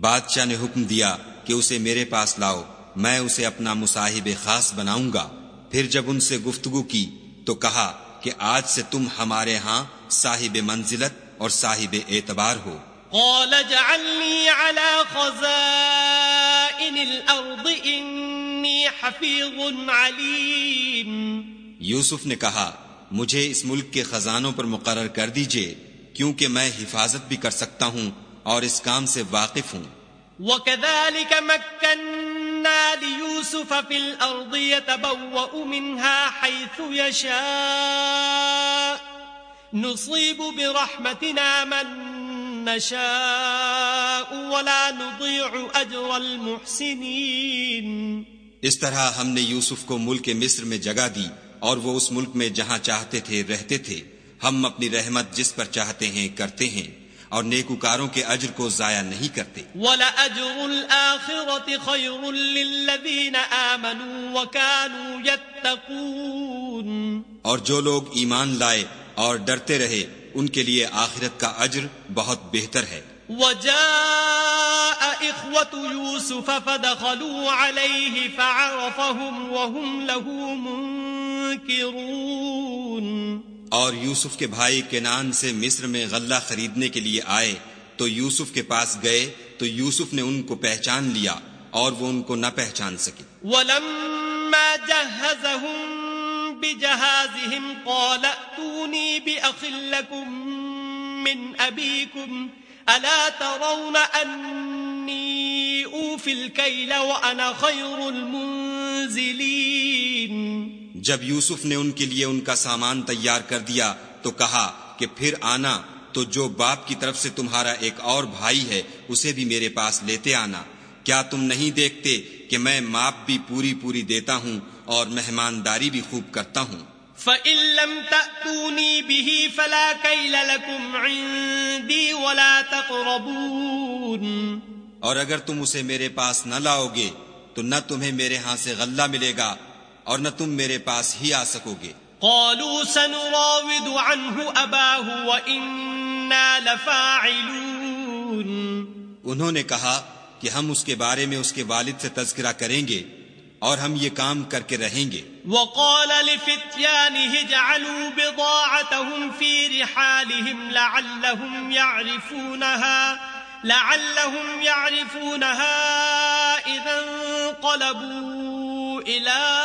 بادشاہ نے حکم دیا کہ اسے میرے پاس لاؤ۔ میں اسے اپنا مصاحب خاص بناؤں گا۔ پھر جب ان سے گفتگو کی تو کہا کہ آج سے تم ہمارے ہاں صاحب منزلت اور صاحب اعتبار ہو۔ قال اجعلني على خزائن الأرض إني حفيظ عليم یوسف نے کہا مجھے اس ملک کے خزانوں پر مقرر کر دیجیے کیونکہ میں حفاظت بھی کر سکتا ہوں اور اس کام سے واقف ہوں۔ وكذلك مكنا ليوسف في الأرض يتبوأ منها حيث يشاء نصيب برحمتنا من نشاء ولا نضيع أجر المحسنين اس طرح ہم نے یوسف کو ملک مصر میں جگہ دی اور وہ اس ملک میں جہاں چاہتے تھے رہتے تھے۔ ہم اپنی رحمت جس پر چاہتے ہیں کرتے ہیں۔ اور نیکوکاروں کے اجر کو ضائع نہیں کرتے۔ وَلَأَجْرُ الْآخِرَةِ خَيْرٌ لِّلَّذِينَ آمَنُوا وَكَانُوا يَتَّقُونَ۔ اور جو لوگ ایمان لائے اور ڈرتے رہے ان کے لیے آخرت کا اجر بہت بہتر ہے۔ وَجَاءَ إخوة يوسف فدخلوا عليه فعرفهم وهم له منكرون۔ اور یوسف کے بھائی کینان سے مصر میں غلہ خریدنے کے لیے آئے، تو یوسف کے پاس گئے، تو یوسف نے ان کو پہچان لیا اور وہ ان کو نہ پہچان سکے۔ ولما جهزهم بجهازهم قال اتوني بأخ لكم من أبيكم ألا ترون أني أوفي الكيل وأنا خير المنزلين جب یوسف نے ان کے لیے ان کا سامان تیار کر دیا تو کہا کہ پھر آنا تو جو باپ کی طرف سے تمہارا ایک اور بھائی ہے اسے بھی میرے پاس لیتے آنا۔ کیا تم نہیں دیکھتے کہ میں ماپ بھی پوری پوری دیتا ہوں اور مہمانداری بھی خوب کرتا ہوں؟ فَإِن لَمْ تَأْتُونِي بِهِ فَلَا كَيْلَ لَكُمْ عِندِي وَلَا تَقْرَبُونَ۔ اور اگر تم اسے میرے پاس نہ لاؤ گے تو نہ تمہیں میرے ہاں سے غلہ ملے گا۔ اور نہ تم میرے پاس ہی آ سکو گے۔ قالوا سنراود عنه أباه وإنا لفاعلون۔ انہوں نے کہا کہ ہم اس کے بارے میں اس کے والد سے تذکرہ کریں گے اور ہم یہ کام کر کے رہیں گے۔ وقال لفتيانه اجعلوا بضاعتهم في رحالهم لعلهم يعرفونها لعلهم يعرفونها إذا انقلبوا إلى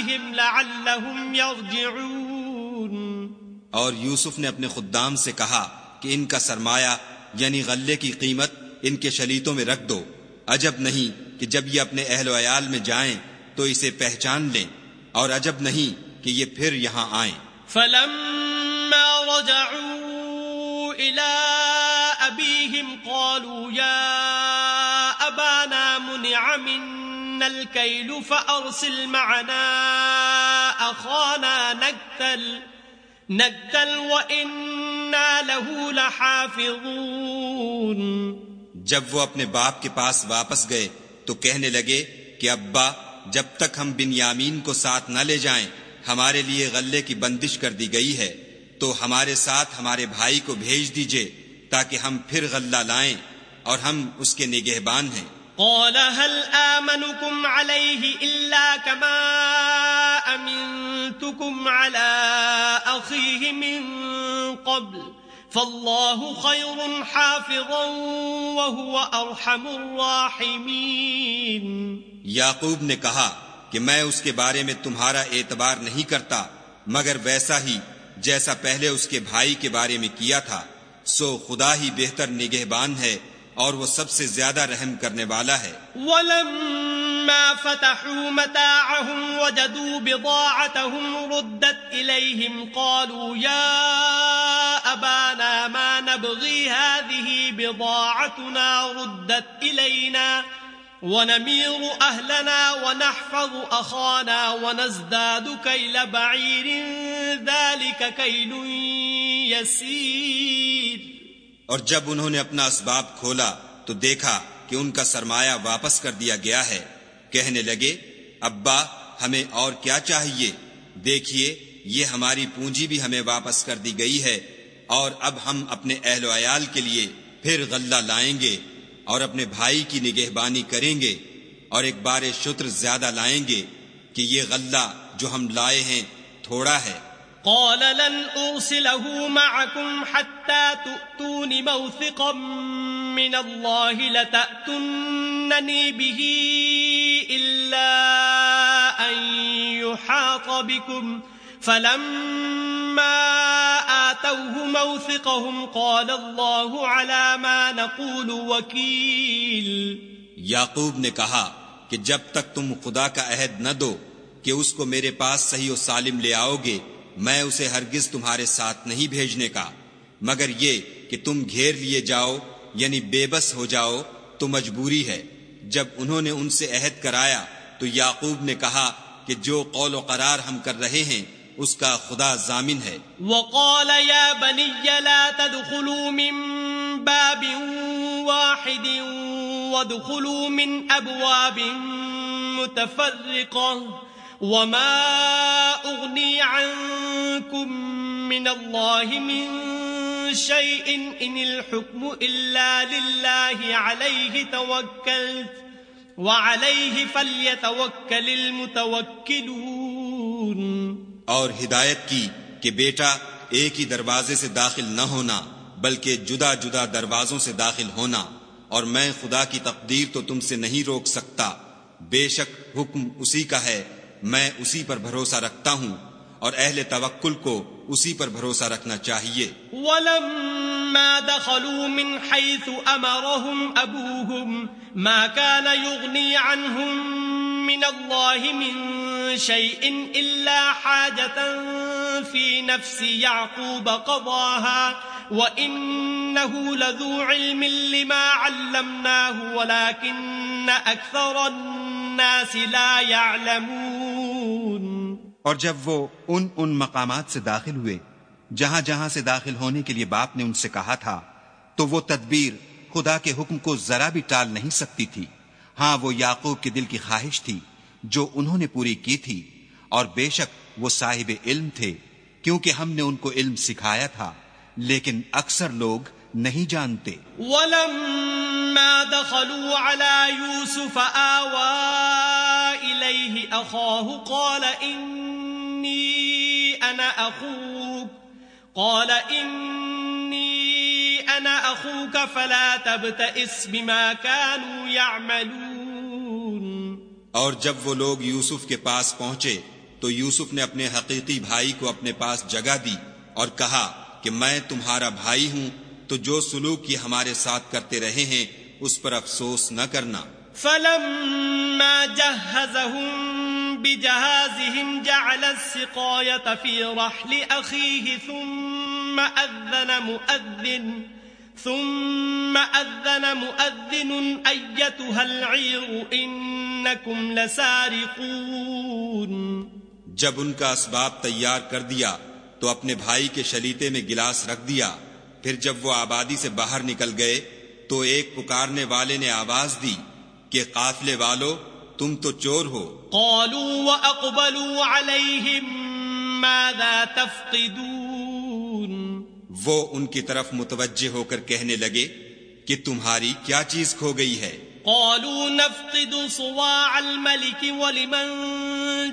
أهلهم لعلهم يرجعون۔ اور یوسف نے اپنے خدام سے کہا کہ ان کا سرمایہ یعنی غلے کی قیمت ان کے شلیتوں میں رکھ دو۔ عجب نہیں کہ جب یہ اپنے اہل و عیال میں جائیں تو اسے پہچان لیں اور عجب نہیں کہ یہ پھر یہاں آئیں۔ فلما رجعوا إلى أبيهم قالوا يا أبانا منع منا الكيل فأرسل معنا أخانا نكتل نكتل وإنا له لحافظون. جب وہ اپنے باپ کے پاس واپس گئے تو کہنے لگے کہ ابا، جب تک ہم بن یامین کو ساتھ نہ لے جائیں، ہمارے لیے غلے کی بندش کر دی گئی ہے، تو ہمارے ساتھ ہمارے بھائی کو بھیج دیجیے تاکہ ہم پھر غلہ لائیں اور ہم اس کے نگہبان ہیں۔ قال هل آمنكم عليه إلا كما أمنتكم على أخيه من قبل فالله خير حافظا وهو أرحم الراحمين یعقوب نے کہا کہ میں اس کے بارے میں تمہارا اعتبار نہیں کرتا، مگر ویسا ہی جیسا پہلے اس کے بھائی کے بارے میں کیا تھا، سو خدا ہی بہتر نگہبان ہے اور وہ سب سے زیادہ رحم کرنے والا ہے۔ ولما فتحوا متاعهم وجدوا بضاعتهم ردت إليهم قالوا يا أبانا ما نبغي هذه بضاعتنا ردت إلينا ونمير أهلنا ونحفظ أخانا ونزداد كيل بعير ذلك كيل يسير اور جب انہوں نے اپنا اسباب کھولا تو دیکھا کہ ان کا سرمایہ واپس کر دیا گیا ہے۔ کہنے لگے، ابا، ہمیں اور کیا چاہیے؟ دیکھیے، یہ ہماری پونجی بھی ہمیں واپس کر دی گئی ہے اور اب ہم اپنے اہل و عیال کے لیے پھر غلہ لائیں گے اور اپنے بھائی کی نگہبانی کریں گے اور ایک بار شتر زیادہ لائیں گے کہ یہ غلہ جو ہم لائے ہیں تھوڑا ہے۔ قال لن أرسله معكم حتى تؤتون موثقا من الله لتأتنني به إلا أن يحاط بكم. فلما آتوه موثقهم قال الله على ما نقول وكيل. یعقوب نے کہا کہ جب تک تم خدا کا عہد نہ دو کہ اس کو میرے پاس صحیح و سالم لے آؤ گے میں اسے ہرگز تمہارے ساتھ نہیں بھیجنے کا۔ مگر یہ کہ تم گھیر لیے جاؤ یعنی بے بس ہو جاؤ، تو مجبوری ہے۔ جب انہوں نے ان سے عہد کرایا، تو یعقوب نے کہا کہ جو قول و قرار ہم کر رہے ہیں، اس کا خدا ضامن ہے۔ وقال يا بني لا تدخلوا من باب واحد وادخلوا من أبواب متفرقة۔ وما أغني عنكم من الله من شيء إن الحكم إلا لله عليه توكلت وعليه فليتوكل المتوكلون اور ہدایت کی کہ بیٹا ایک ہی دروازے سے داخل نہ ہونا، بلکہ جدا جدا دروازوں سے داخل ہونا۔ اور میں خدا کی تقدیر تو تم سے نہیں روک سکتا۔ بے شک حکم اسی کا ہے میں اسی پر بھروسہ رکھتا ہوں اور اہل توکل کو اسی پر بھروسہ رکھنا چاہیے۔ ولما دخلوا من حيث أمرهم أبوهم ما كان يغني عنهم من الله من شيء إلا حاجة في نفس يعقوب قضاها وإنه لذو علم لما علمناه ولكن أكثر الناس الناس لا يعلمون۔ اور جب وہ ان ان مقامات سے داخل ہوئے، جہاں جہاں سے داخل ہونے کے لیے باپ نے ان سے کہا تھا، تو وہ تدبیر خدا کے حکم کو ذرا بھی ٹال نہیں سکتی تھی۔ ہاں وہ یعقوب کے دل کی خواہش تھی جو انہوں نے پوری کی تھی۔ اور بے شک وہ صاحب علم تھے، کیونکہ ہم نے ان کو علم سکھایا تھا۔ لیکن اکثر لوگ نہیں جانتے۔ ولما دخلوا على يوسف آوى إليه أخاه قال إني أنا أخوك قال إني أنا أخوك فلا تبتئس بما كانوا يعملون۔ اور جب وہ لوگ یوسف کے پاس پہنچے تو یوسف نے اپنے حقیقی بھائی کو اپنے پاس جگہ دی اور کہا کہ میں تمہارا بھائی ہوں تو جو سلوک یہ ہمارے ساتھ کرتے رہے ہیں اس پر افسوس نہ کرنا۔ فلما جهزهم بجهازهم جعل السقاية في رحل أخيه ثم أذن مؤذن ثم أذن مؤذن أيتها العير إنكم لسارقون۔ جب ان کا اسباب تیار کر دیا تو اپنے بھائی کے شلیتے میں گلاس رکھ دیا۔ پھر جب وہ آبادی سے باہر نکل گئے تو ایک پکارنے والے نے آواز دی کہ قافلے والو تم تو چور ہو۔ قالوا وأقبلوا عليهم ماذا تفقدون؟ وہ ان کی طرف متوجہ ہو کر کہنے لگے کہ تمہاری کیا چیز کھو گئی ہے؟ قالوا نفقد صواع الملك ولمن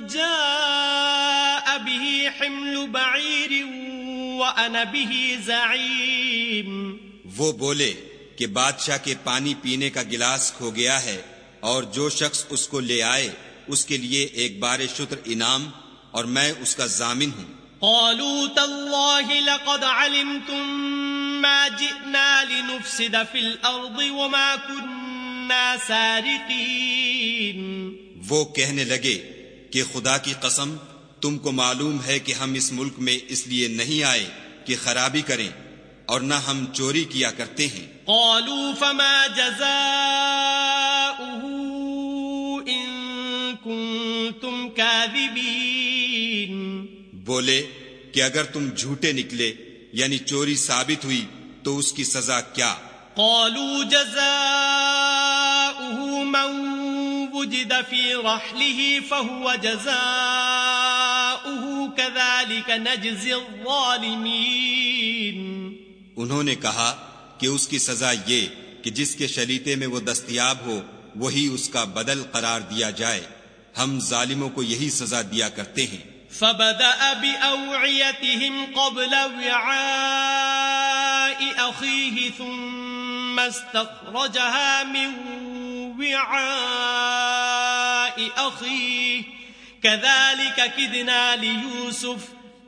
جاء به حمل بعير وأنا به زعيم۔ وہ بولے کہ بادشاہ کے پانی پینے کا گلاس کھو گیا ہے اور جو شخص اس کو لے آئے اس کے لیے ایک بار شتر انعام اور میں اس کا ضامن ہوں۔ قالوا تالله لقد علمتم ما جئنا لنفسد في الأرض وما كنا سارقين وہ کہنے لگے کہ خدا کی قسم تم کو معلوم ہے کہ ہم اس ملک میں اس لیے نہیں آئے کہ خرابی کریں اور نہ ہم چوری کیا کرتے ہیں۔ قالوا فما جزاؤه إن كنتم كاذبين بولے کہ اگر تم جھوٹے نکلے یعنی چوری ثابت ہوئی تو اس کی سزا کیا؟ قالوا جزاؤه من وجد في رحله فهو جزاؤه۔ كذلك نجزي الظالمين۔ انہوں نے کہا کہ اس کی سزا یہ کہ جس کے شلیتے میں وہ دستیاب ہو وہی اس کا بدل قرار دیا جائے۔ ہم ظالموں کو یہی سزا دیا کرتے ہیں۔ فبدأ بأوعيتهم قبل وعاء أخيه ثم استخرجها من وعاء أخيه۔ كذلك كدنا ليوسف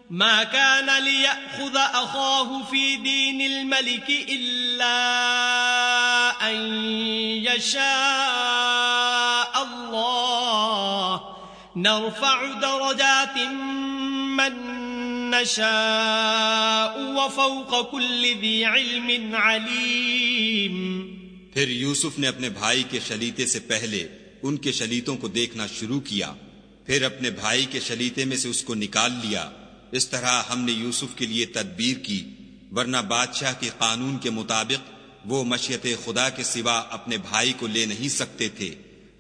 ما كان ليأخذ أخاه في دين الملك إلا أن يشاء الله. نرفع درجات من نشاء وفوق كل ذي علم عليم. پھر یوسف نے اپنے بھائی کے شلیتے سے پہلے ان کے شلیتوں کو دیکھنا شروع کیا۔ پھر اپنے بھائی کے شلیتے میں سے اس کو نکال لیا۔ اس طرح ہم نے یوسف کے لیے تدبیر کی، ورنہ بادشاہ کے قانون کے مطابق وہ مشیت خدا کے سوا اپنے بھائی کو لے نہیں سکتے تھے۔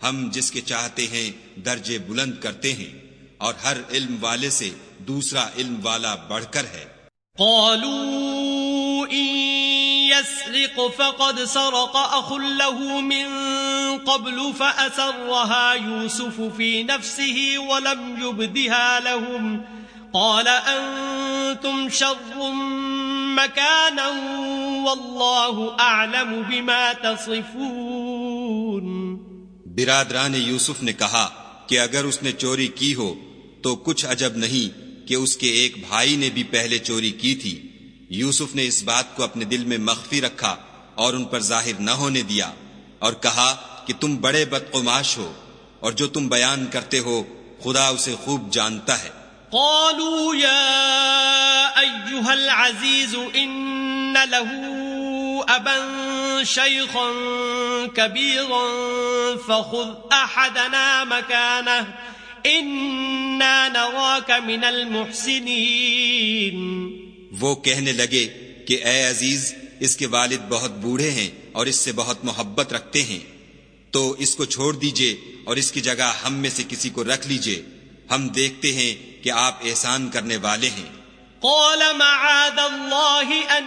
ہم جس کے چاہتے ہیں درجے بلند کرتے ہیں، اور ہر علم والے سے دوسرا علم والا بڑھ کر ہے۔ قالوا يسرق فقد سرق أخ له من قبل فأسرها يوسف في نفسه ولم يبدها لهم قال أنتم شر مكانا والله أعلم بما تصفون برادران یوسف نے کہا کہ اگر اس نے چوری کی ہو تو کچھ عجب نہیں کہ اس کے ایک بھائی نے بھی پہلے چوری کی تھی۔ یوسف نے اس بات کو اپنے دل میں مخفی رکھا اور ان پر ظاہر نہ ہونے دیا اور کہا کہ تم بڑے بدقماش ہو اور جو تم بیان کرتے ہو، خدا اسے خوب جانتا ہے۔ قالوا يا أيها العزيز إن له أبا شيخا كبيرا فخذ أحدنا مكانه، إنا نراك من المحسنين۔ وہ کہنے لگے کہ اے عزیز اس کے والد بہت بوڑھے ہیں اور اس سے بہت محبت رکھتے ہیں۔ تو اس کو چھوڑ دیجیے اور اس کی جگہ ہم میں سے کسی کو رکھ لیجیے۔ ہم دیکھتے ہیں کہ آپ احسان کرنے والے ہیں۔ قال معاذ الله أن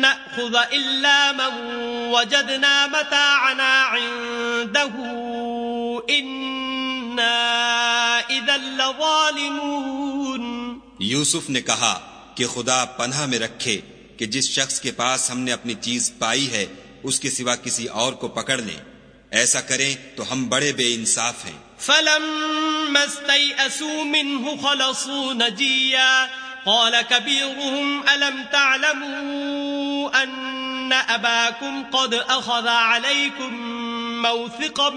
نأخذ إلا من وجدنا متاعنا عنده۔ إنا إذا لظالمون۔ یوسف نے کہا کہ خدا پناہ میں رکھے کہ جس شخص کے پاس ہم نے اپنی چیز پائی ہے، اس کے سوا کسی اور کو پکڑ لیں۔ ایسا کریں تو ہم بڑے بے انصاف ہیں۔ فلما استيئسوا منه خلصوا نجيا۔ قال كبيرهم، ألم تعلموا أن أباكم قد أخذ عليكم موثقا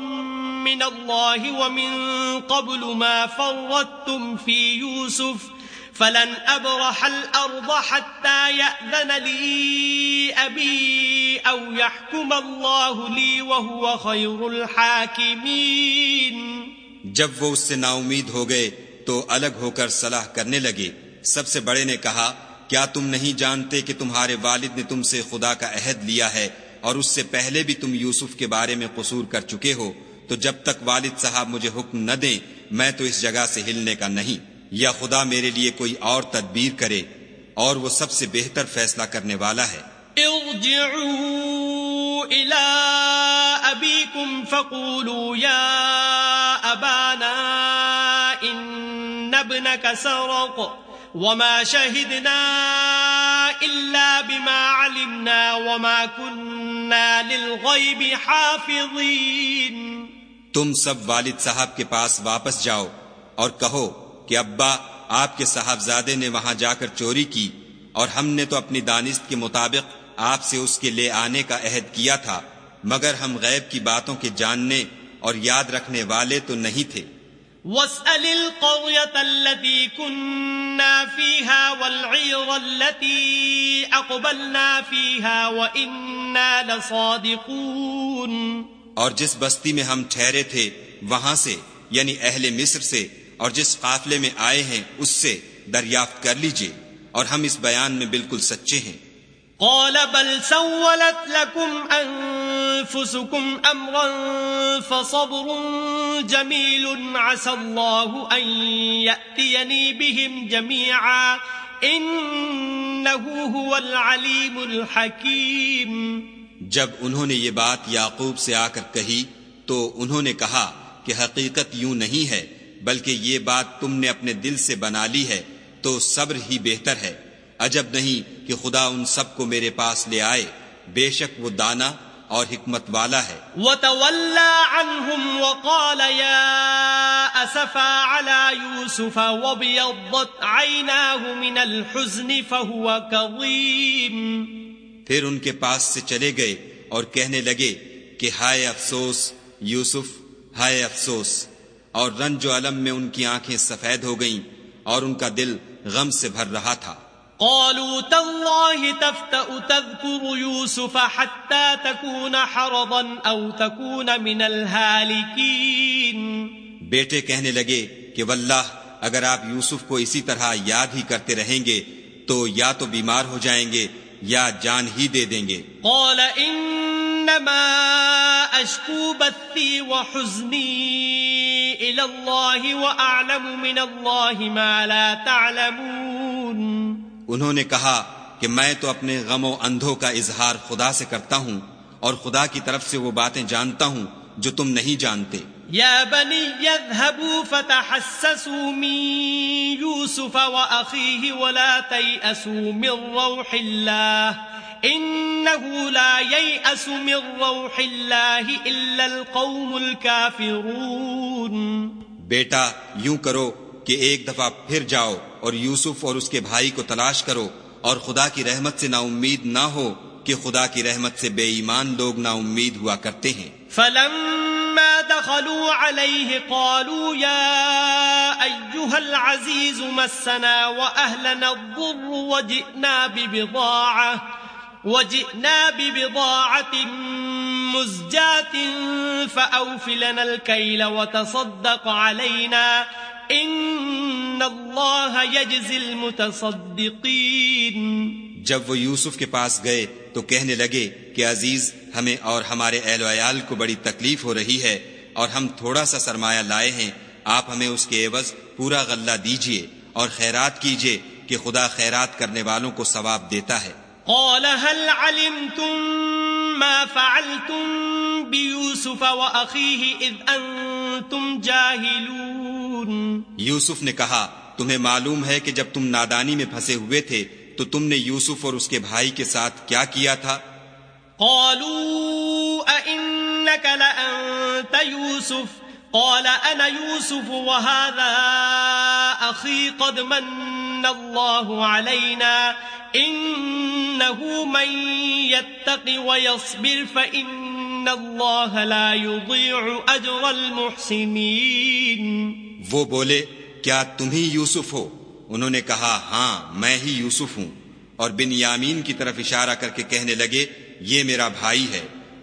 من الله ومن قبل ما فرطتم في يوسف فلن أبرح الأرض حتى يأذن لي أبي أو يحكم الله لي وهو خير الحاكمين۔ جب وہ اس سے نا امید ہو گئے تو الگ ہو کر صلاح کرنے لگے۔ سب سے بڑے نے کہا، کیا تم نہیں جانتے کہ تمہارے والد نے تم سے خدا کا عہد لیا ہے اور اس سے پہلے بھی تم یوسف کے بارے میں قصور کر چکے ہو؟ تو جب تک والد صاحب مجھے حکم نہ دیں، میں تو اس جگہ سے ہلنے کا نہیں۔ یا خدا میرے لیے کوئی اور تدبیر کرے اور وہ سب سے بہتر فیصلہ کرنے والا ہے۔ ارجعوا الى ابيكم فقولوا يا ابانا ان ابنك سرق وما شهدنا الا بما علمنا وما كنا للغيب حافظين تم سب والد صاحب کے پاس واپس جاؤ اور کہو کہ ابا آپ کے صاحبزادے نے وہاں جا کر چوری کی اور ہم نے تو اپنی دانست کے مطابق آپ سے اس کے لے آنے کا عہد کیا تھا مگر ہم غیب کی باتوں کے جاننے اور یاد رکھنے والے تو نہیں تھے۔ واسأل القرية التي كنا فيها والعير التي أقبلنا فيها وإنا لصادقون۔ اور جس بستی میں ہم ٹھہرے تھے وہاں سے یعنی اہل مصر سے اور جس قافلے میں آئے ہیں اس سے دریافت کر لیجیے اور ہم اس بیان میں بالکل سچے ہیں۔ قال بل سولت لكم أنفسكم أمرا فصبر جميل عسى الله أن يأتيني بهم جميعا إنه هو العليم الحكيم جب انہوں نے یہ بات یعقوب سے آ کر کہی تو انہوں نے کہا کہ حقیقت یوں نہیں ہے بلکہ یہ بات تم نے اپنے دل سے بنا لی ہے تو صبر ہی بہتر ہے۔ عجب نہیں کہ خدا ان سب کو میرے پاس لے آئے۔ بے شک وہ دانا اور حکمت والا ہے۔ وتولى عنهم وقال يا أسفا على يوسف وبيضت عيناه من الحزن فهو كظيم۔ پھر ان کے پاس سے چلے گئے اور کہنے لگے کہ ہائے افسوس یوسف ہائے افسوس۔ اور رنج و علم میں ان کی آنکھیں سفید ہو گئیں اور ان کا دل غم سے بھر رہا تھا۔ قالوا تالله تفتأ تذكر يوسف حتى تكون حرضا أو تكون من الهالكين۔ بیٹے کہنے لگے کہ واللہ اگر آپ یوسف کو اسی طرح یاد ہی کرتے رہیں گے تو یا تو بیمار ہو جائیں گے یا جان ہی دے دیں گے۔ قال انما اشكو بثي وحزني۔ الى الله واعلم من الله ما لا تعلمون. انہوں نے کہا کہ میں تو اپنے غم و اندھوں کا اظہار خدا سے کرتا ہوں اور خدا کی طرف سے وہ باتیں جانتا ہوں جو تم نہیں جانتے۔ يا بني يذهبوا فتحسسوا من يوسف وأخيه ولا تيأسوا من روح الله إنه لا ييأس من روح الله إلا القوم الكافرون. بیٹا یوں کرو کہ ایک دفعہ پھر جاؤ اور یوسف اور اس کے بھائی کو تلاش کرو اور خدا کی رحمت سے نا امید نہ ہو کہ خدا کی رحمت سے بے ایمان لوگ نا امید ہوا کرتے ہیں۔ فلما دخلوا عليه قالوا يا أيها العزيز مسنا وأهلنا الضر وجئنا ببضاعة وجئنا ببضاعة مزجاة فأوفلنا الكيل وتصدق علينا إن الله يجزي المتصدقين. جب وہ یوسف کے پاس گئے تو کہنے لگے کہ عزیز، ہمیں اور ہمارے اہل و عیال کو بڑی تکلیف ہو رہی ہے اور ہم تھوڑا سا سرمایہ لائے ہیں، آپ ہمیں اس کے عوض پورا غلہ دیجیے اور خیرات کیجیے کہ خدا خیرات کرنے والوں کو ثواب دیتا ہے۔ قال هل علمتم ما فعلتم بيوسف وأخيه إذ أنتم جاهلون؟ یوسف نے کہا تمہیں معلوم ہے کہ جب تم نادانی میں پھنسے ہوئے تھے تو تم نے یوسف اور اس کے بھائی کے ساتھ کیا کیا تھا؟ قالوا أئنك لأنت يوسف؟ قال أنا يوسف وهذا أخي قد من الله علينا إنه من يتق ويصبر فإن الله لا يضيع أجر المحسنين وہ بولے، کیا تم ہی یوسف ہو؟ انہوں نے کہا ہاں میں ہی یوسف ہوں. اور بن یامین کی طرف اشارہ کر کے کہنے لگے، یہ میرا بھائی ہے،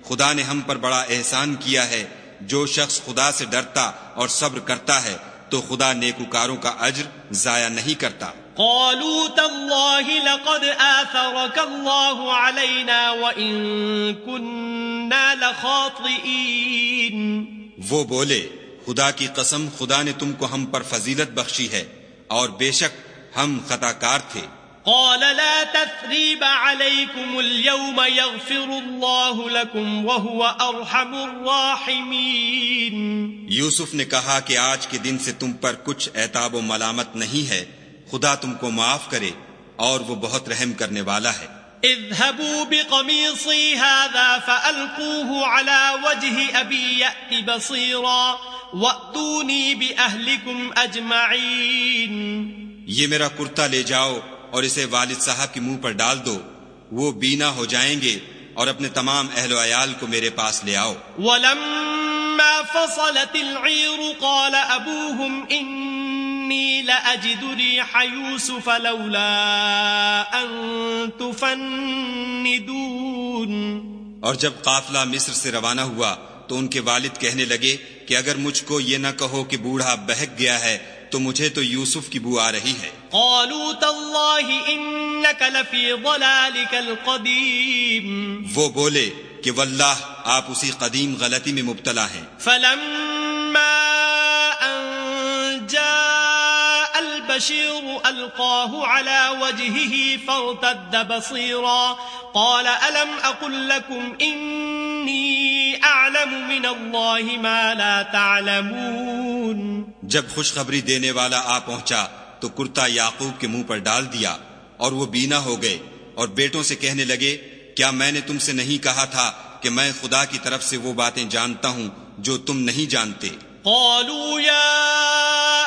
خدا نے ہم پر بڑا احسان کیا ہے۔ جو شخص خدا سے ڈرتا اور صبر کرتا ہے، تو خدا نیکوکاروں کا اجر ضائع نہیں کرتا۔ قالوا تالله لقد آثرك الله علينا وإن كنا لخاطئين. وہ بولے خدا کی قسم خدا نے تم کو ہم پر فضیلت بخشی ہے اور بے شک ہم خطا کار تھے۔ قال لا تثريب عليكم اليوم يغفر الله لكم وهو أرحم الراحمين. یوسف نے کہا کہ آج کے دن سے تم پر کچھ اعتاب و ملامت نہیں ہے۔ خدا تم کو معاف کرے اور وہ بہت رحم کرنے والا ہے۔ اذهبوا بقميصي هذا فألقوه على وجه أبي يأت بصيرا وأتوني بأهلكم أجمعين۔ یہ میرا کرتا لے جاؤ اور اسے والد صاحب کے منہ پر ڈال دو۔ وہ بینا ہو جائیں گے اور اپنے تمام اہل و عیال کو میرے پاس لے آؤ۔ ولما فصلت العير قال أبوهم لأجد لولا تفندون. اور جب قافلہ مصر سے روانہ ہوا تو ان کے والد کہنے لگے کہ اگر مجھ کو یہ نہ کہو کہ بوڑھا بہک گیا ہے تو مجھے تو یوسف کی بو آ رہی ہے۔ قالوا تالله إنك لفي ضلالك القديم. وہ بولے کہ واللہ آپ اسی قدیم غلطی میں مبتلا ہیں۔ فلما البشير ألقاه على وجهه فارتد بصيرا. قال، ألم أقل لكم إني أعلم من الله ما لا تعلمون. جب خوشخبری دینے والا آ پہنچا، تو کرتا یعقوب کے منہ پر ڈال دیا اور وہ بینا ہو گئے اور بیٹوں سے کہنے لگے، کیا میں نے تم سے نہیں کہا تھا کہ میں خدا کی طرف سے وہ باتیں جانتا ہوں جو تم نہیں جانتے؟ قالوا يا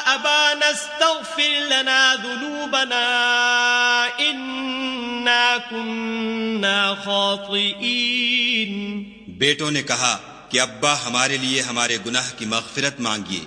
أبانا استغفر لنا ذنوبنا إنا كنا خاطئين۔ بیٹوں نے کہا کہ ابا ہمارے لیے ہمارے گناہ کی مغفرت مانگیے۔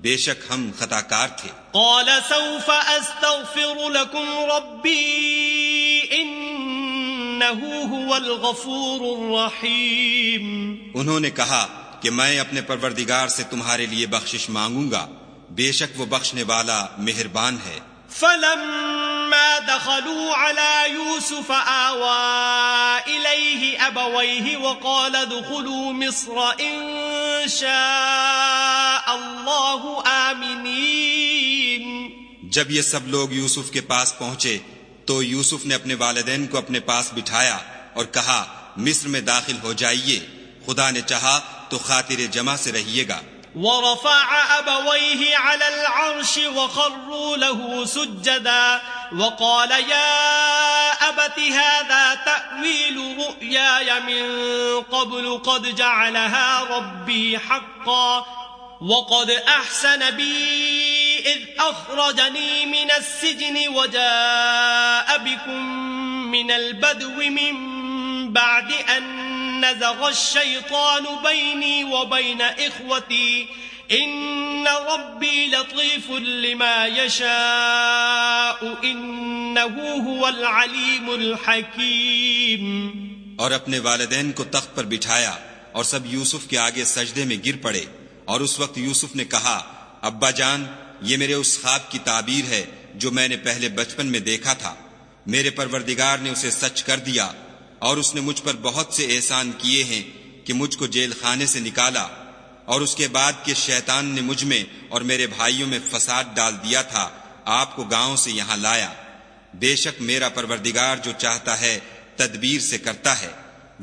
بے شک ہم خطا کار تھے۔ قال سوف أستغفر لكم ربي إنه هو الغفور الرحيم۔ انہوں نے کہا کہ میں اپنے پروردگار سے تمہارے لیے بخشش مانگوں گا۔ بے شک وہ بخشنے والا مہربان ہے۔ فلما دخلوا على يوسف آوى إليه أبويه وقال ادخلوا مصر إن شاء الله آمنين۔ جب یہ سب لوگ یوسف کے پاس پہنچے تو یوسف نے اپنے والدین کو اپنے پاس بٹھایا اور کہا مصر میں داخل ہو جائیے۔ خدا نے چاہا تو خاطر جمع سے رہیے گا۔ ورفع أبويه على العرش وخروا له سجدا وقال يا أبت هذا تأويل رؤياي من قبل قد جعلها ربي حقا وقد أحسن بي إذ أخرجني من السجن وجاء بكم من البدو من بعد أن نزغ الشيطان بيني وبين إخوتي إن ربي لطيف لما يشاء إنه هو العليم الحكيم اور اپنے والدین کو تخت پر بٹھایا اور سب یوسف کے آگے سجدے میں گر پڑے اور اس وقت یوسف نے کہا، ابا جان، یہ میرے اس خواب کی تعبیر ہے جو میں نے پہلے بچپن میں دیکھا تھا۔ میرے پروردگار نے اسے سچ کر دیا اور اس نے مجھ پر بہت سے احسان کیے ہیں کہ مجھ کو جیل خانے سے نکالا، اور اس کے بعد کہ شیطان نے مجھ میں اور میرے بھائیوں میں فساد ڈال دیا تھا، آپ کو گاؤں سے یہاں لایا۔ بے شک میرا پروردگار جو چاہتا ہے تدبیر سے کرتا ہے،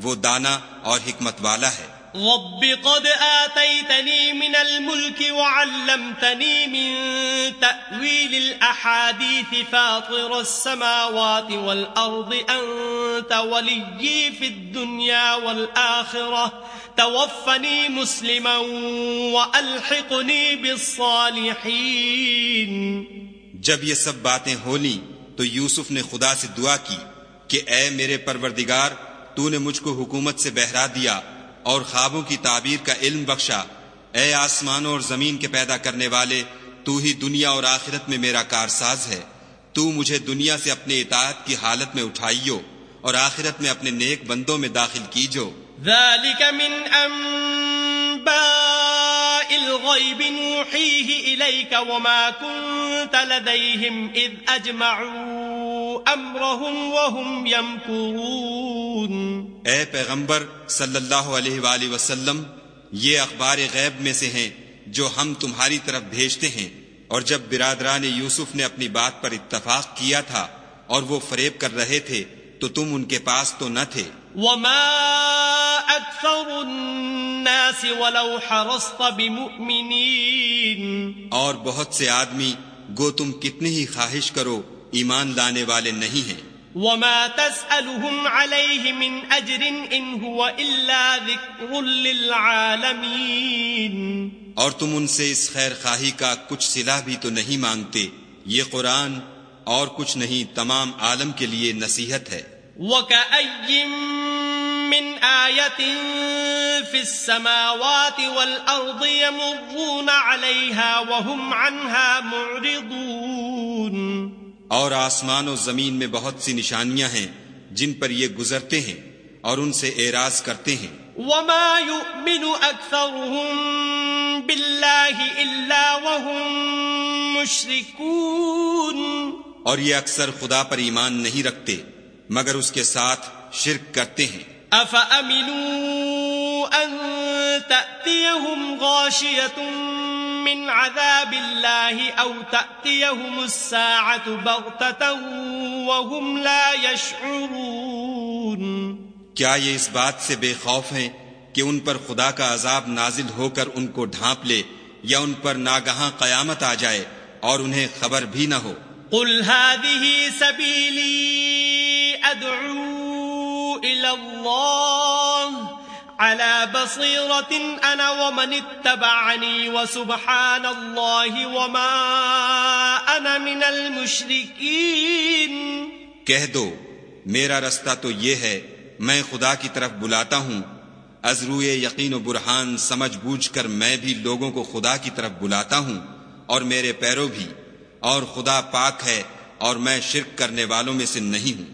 وہ دانا اور حکمت والا ہے۔ رب قد آتيتني من الملك وعلمتني من تأويل الأحاديث فاطر السماوات والأرض أنت ولي في الدنيا والآخرة توفني مسلما وألحقني بالصالحين جب یہ سب باتیں ہولی تو یوسف نے خدا سے دعا کی کہ اے میرے پروردگار، تو نے مجھ کو حکومت سے بہرا دیا اور خوابوں کی تعبیر کا علم بخشا۔ اے آسمانوں اور زمین کے پیدا کرنے والے، تو ہی دنیا اور آخرت میں میرا کارساز ہے۔ تو مجھے دنیا سے اپنے اطاعت کی حالت میں اٹھائیو اور آخرت میں اپنے نیک بندوں میں داخل کیجو۔ ذالک من انباء۔ الغيب نوحيه اليك وما كنت لديهم اذ اجمعوا امرهم وهم يمكرون. اے پیغمبر صلی اللہ علیہ وآلہ وسلم، یہ اخبار غیب میں سے ہیں جو ہم تمہاری طرف بھیجتے ہیں، اور جب برادران یوسف نے اپنی بات پر اتفاق کیا تھا اور وہ فریب کر رہے تھے، تو تم ان کے پاس تو نہ تھے۔ وما اکثر الناس ولو حرصت بمؤمنین اور بہت سے آدمی گو تم کتنی ہی خواہش کرو ایمان لانے والے نہیں ہیں۔ وما تسألهم عليه من أجر إن هو إلا ذكر للعالمين اور تم ان سے اس خیر خواہی کا کچھ صلح بھی تو نہیں مانگتے۔ یہ قرآن اور کچھ نہیں تمام عالم کے لیے نصیحت ہے۔ وَكَأَيٍّ مِّنْ آيَةٍ فِي السَّمَاوَاتِ وَالْأَرْضِ يَمُرُّونَ عَلَيْهَا وَهُمْ عَنْهَا مُعْرِضُونَ اور آسمان و زمین میں بہت سی نشانیاں ہیں جن پر یہ گزرتے ہیں اور ان سے اعراض کرتے ہیں۔ وما يؤمن اکثرهم باللہ الا وهم مشرکون اور یہ اکثر خدا پر ایمان نہیں رکھتے۔ مگر اس کے ساتھ شرک کرتے ہیں۔ افامنوا ان من عذاب الله او وهم لا يشعرون۔ کیا یہ اس بات سے بے خوف ہیں کہ ان پر خدا کا عذاب نازل ہو کر ان کو ڈھانپ لے یا ان پر ناگہاں قیامت آ جائے اور انہیں خبر بھی نہ ہو؟ قل هذه سبيلي ادعو الى الله على بصيرة أنا ومن اتبعني وسبحان الله وما أنا من المشركين. کہہ دو، میرا رستہ تو یہ ہے، میں خدا کی طرف بلاتا ہوں۔ ازروئے یقین و برہان سمجھ بوجھ کر میں بھی لوگوں کو خدا کی طرف بلاتا ہوں، اور میرے پیرو بھی، اور خدا پاک ہے، اور میں شرک کرنے والوں میں سے نہیں ہوں۔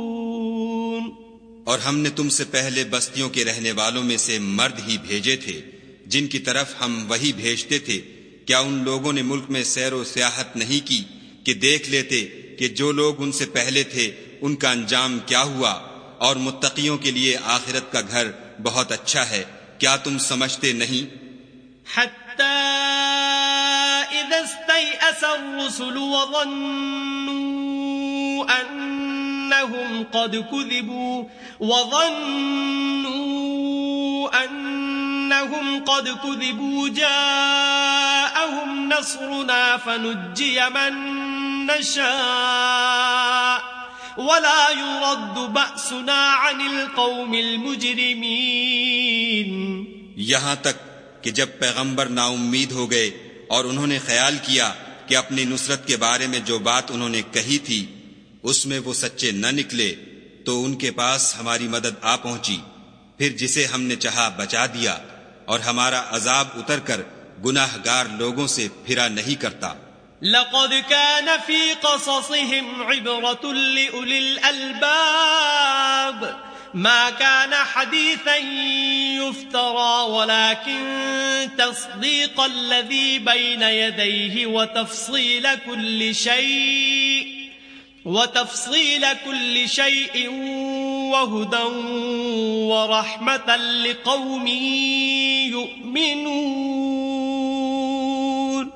اور ہم نے تم سے پہلے بستیوں کے رہنے والوں میں سے مرد ہی بھیجے تھے، جن کی طرف ہم وہی بھیجتے تھے۔ کیا ان لوگوں نے ملک میں سیر و سیاحت نہیں کی کہ دیکھ لیتے کہ جو لوگ ان سے پہلے تھے، ان کا انجام کیا ہوا؟ اور متقیوں کے لیے آخرت کا گھر بہت اچھا ہے، کیا تم سمجھتے نہیں؟ الرسل وظنوا أنهم قد كذبوا وظنوا أنهم قد كذبوا جاءهم نصرنا فنجي من نشاء ولا يرد بأسنا عن القوم المجرمين. یہاں تک کہ جب پیغمبر نا امید ہو گئے اور انہوں نے خیال کیا کہ اپنی نصرت کے بارے میں جو بات انہوں نے کہی تھی اس میں وہ سچے نہ نکلے تو ان کے پاس ہماری مدد آ پہنچی۔ پھر جسے ہم نے چاہا بچا دیا اور ہمارا عذاب اتر کر گناہ گار لوگوں سے پھرا نہیں کرتا۔ لقد كان في قصصهم عبرة لأولي الألباب۔ ما كان حديثا يفترى، ولكن تصديق الذي بين يديه وتفصيل كل شيء۔ وتفصيل كل شيء وهدى ورحمة لقوم يؤمنون.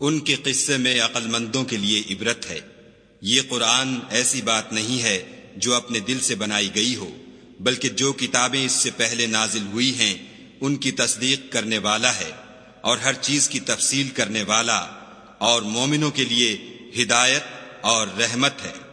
ان کے قصے میں عقل مندوں کے لیے عبرت ہے. یہ قرآن ایسی بات نہیں ہے جو اپنے دل سے بنائی گئی ہو، بلکہ جو کتابیں اس سے پہلے نازل ہوئی ہیں، ان کی تصدیق کرنے والا ہے اور ہر چیز کی تفصیل کرنے والا اور مومنوں کے لیے ہدایت اور رحمت ہے۔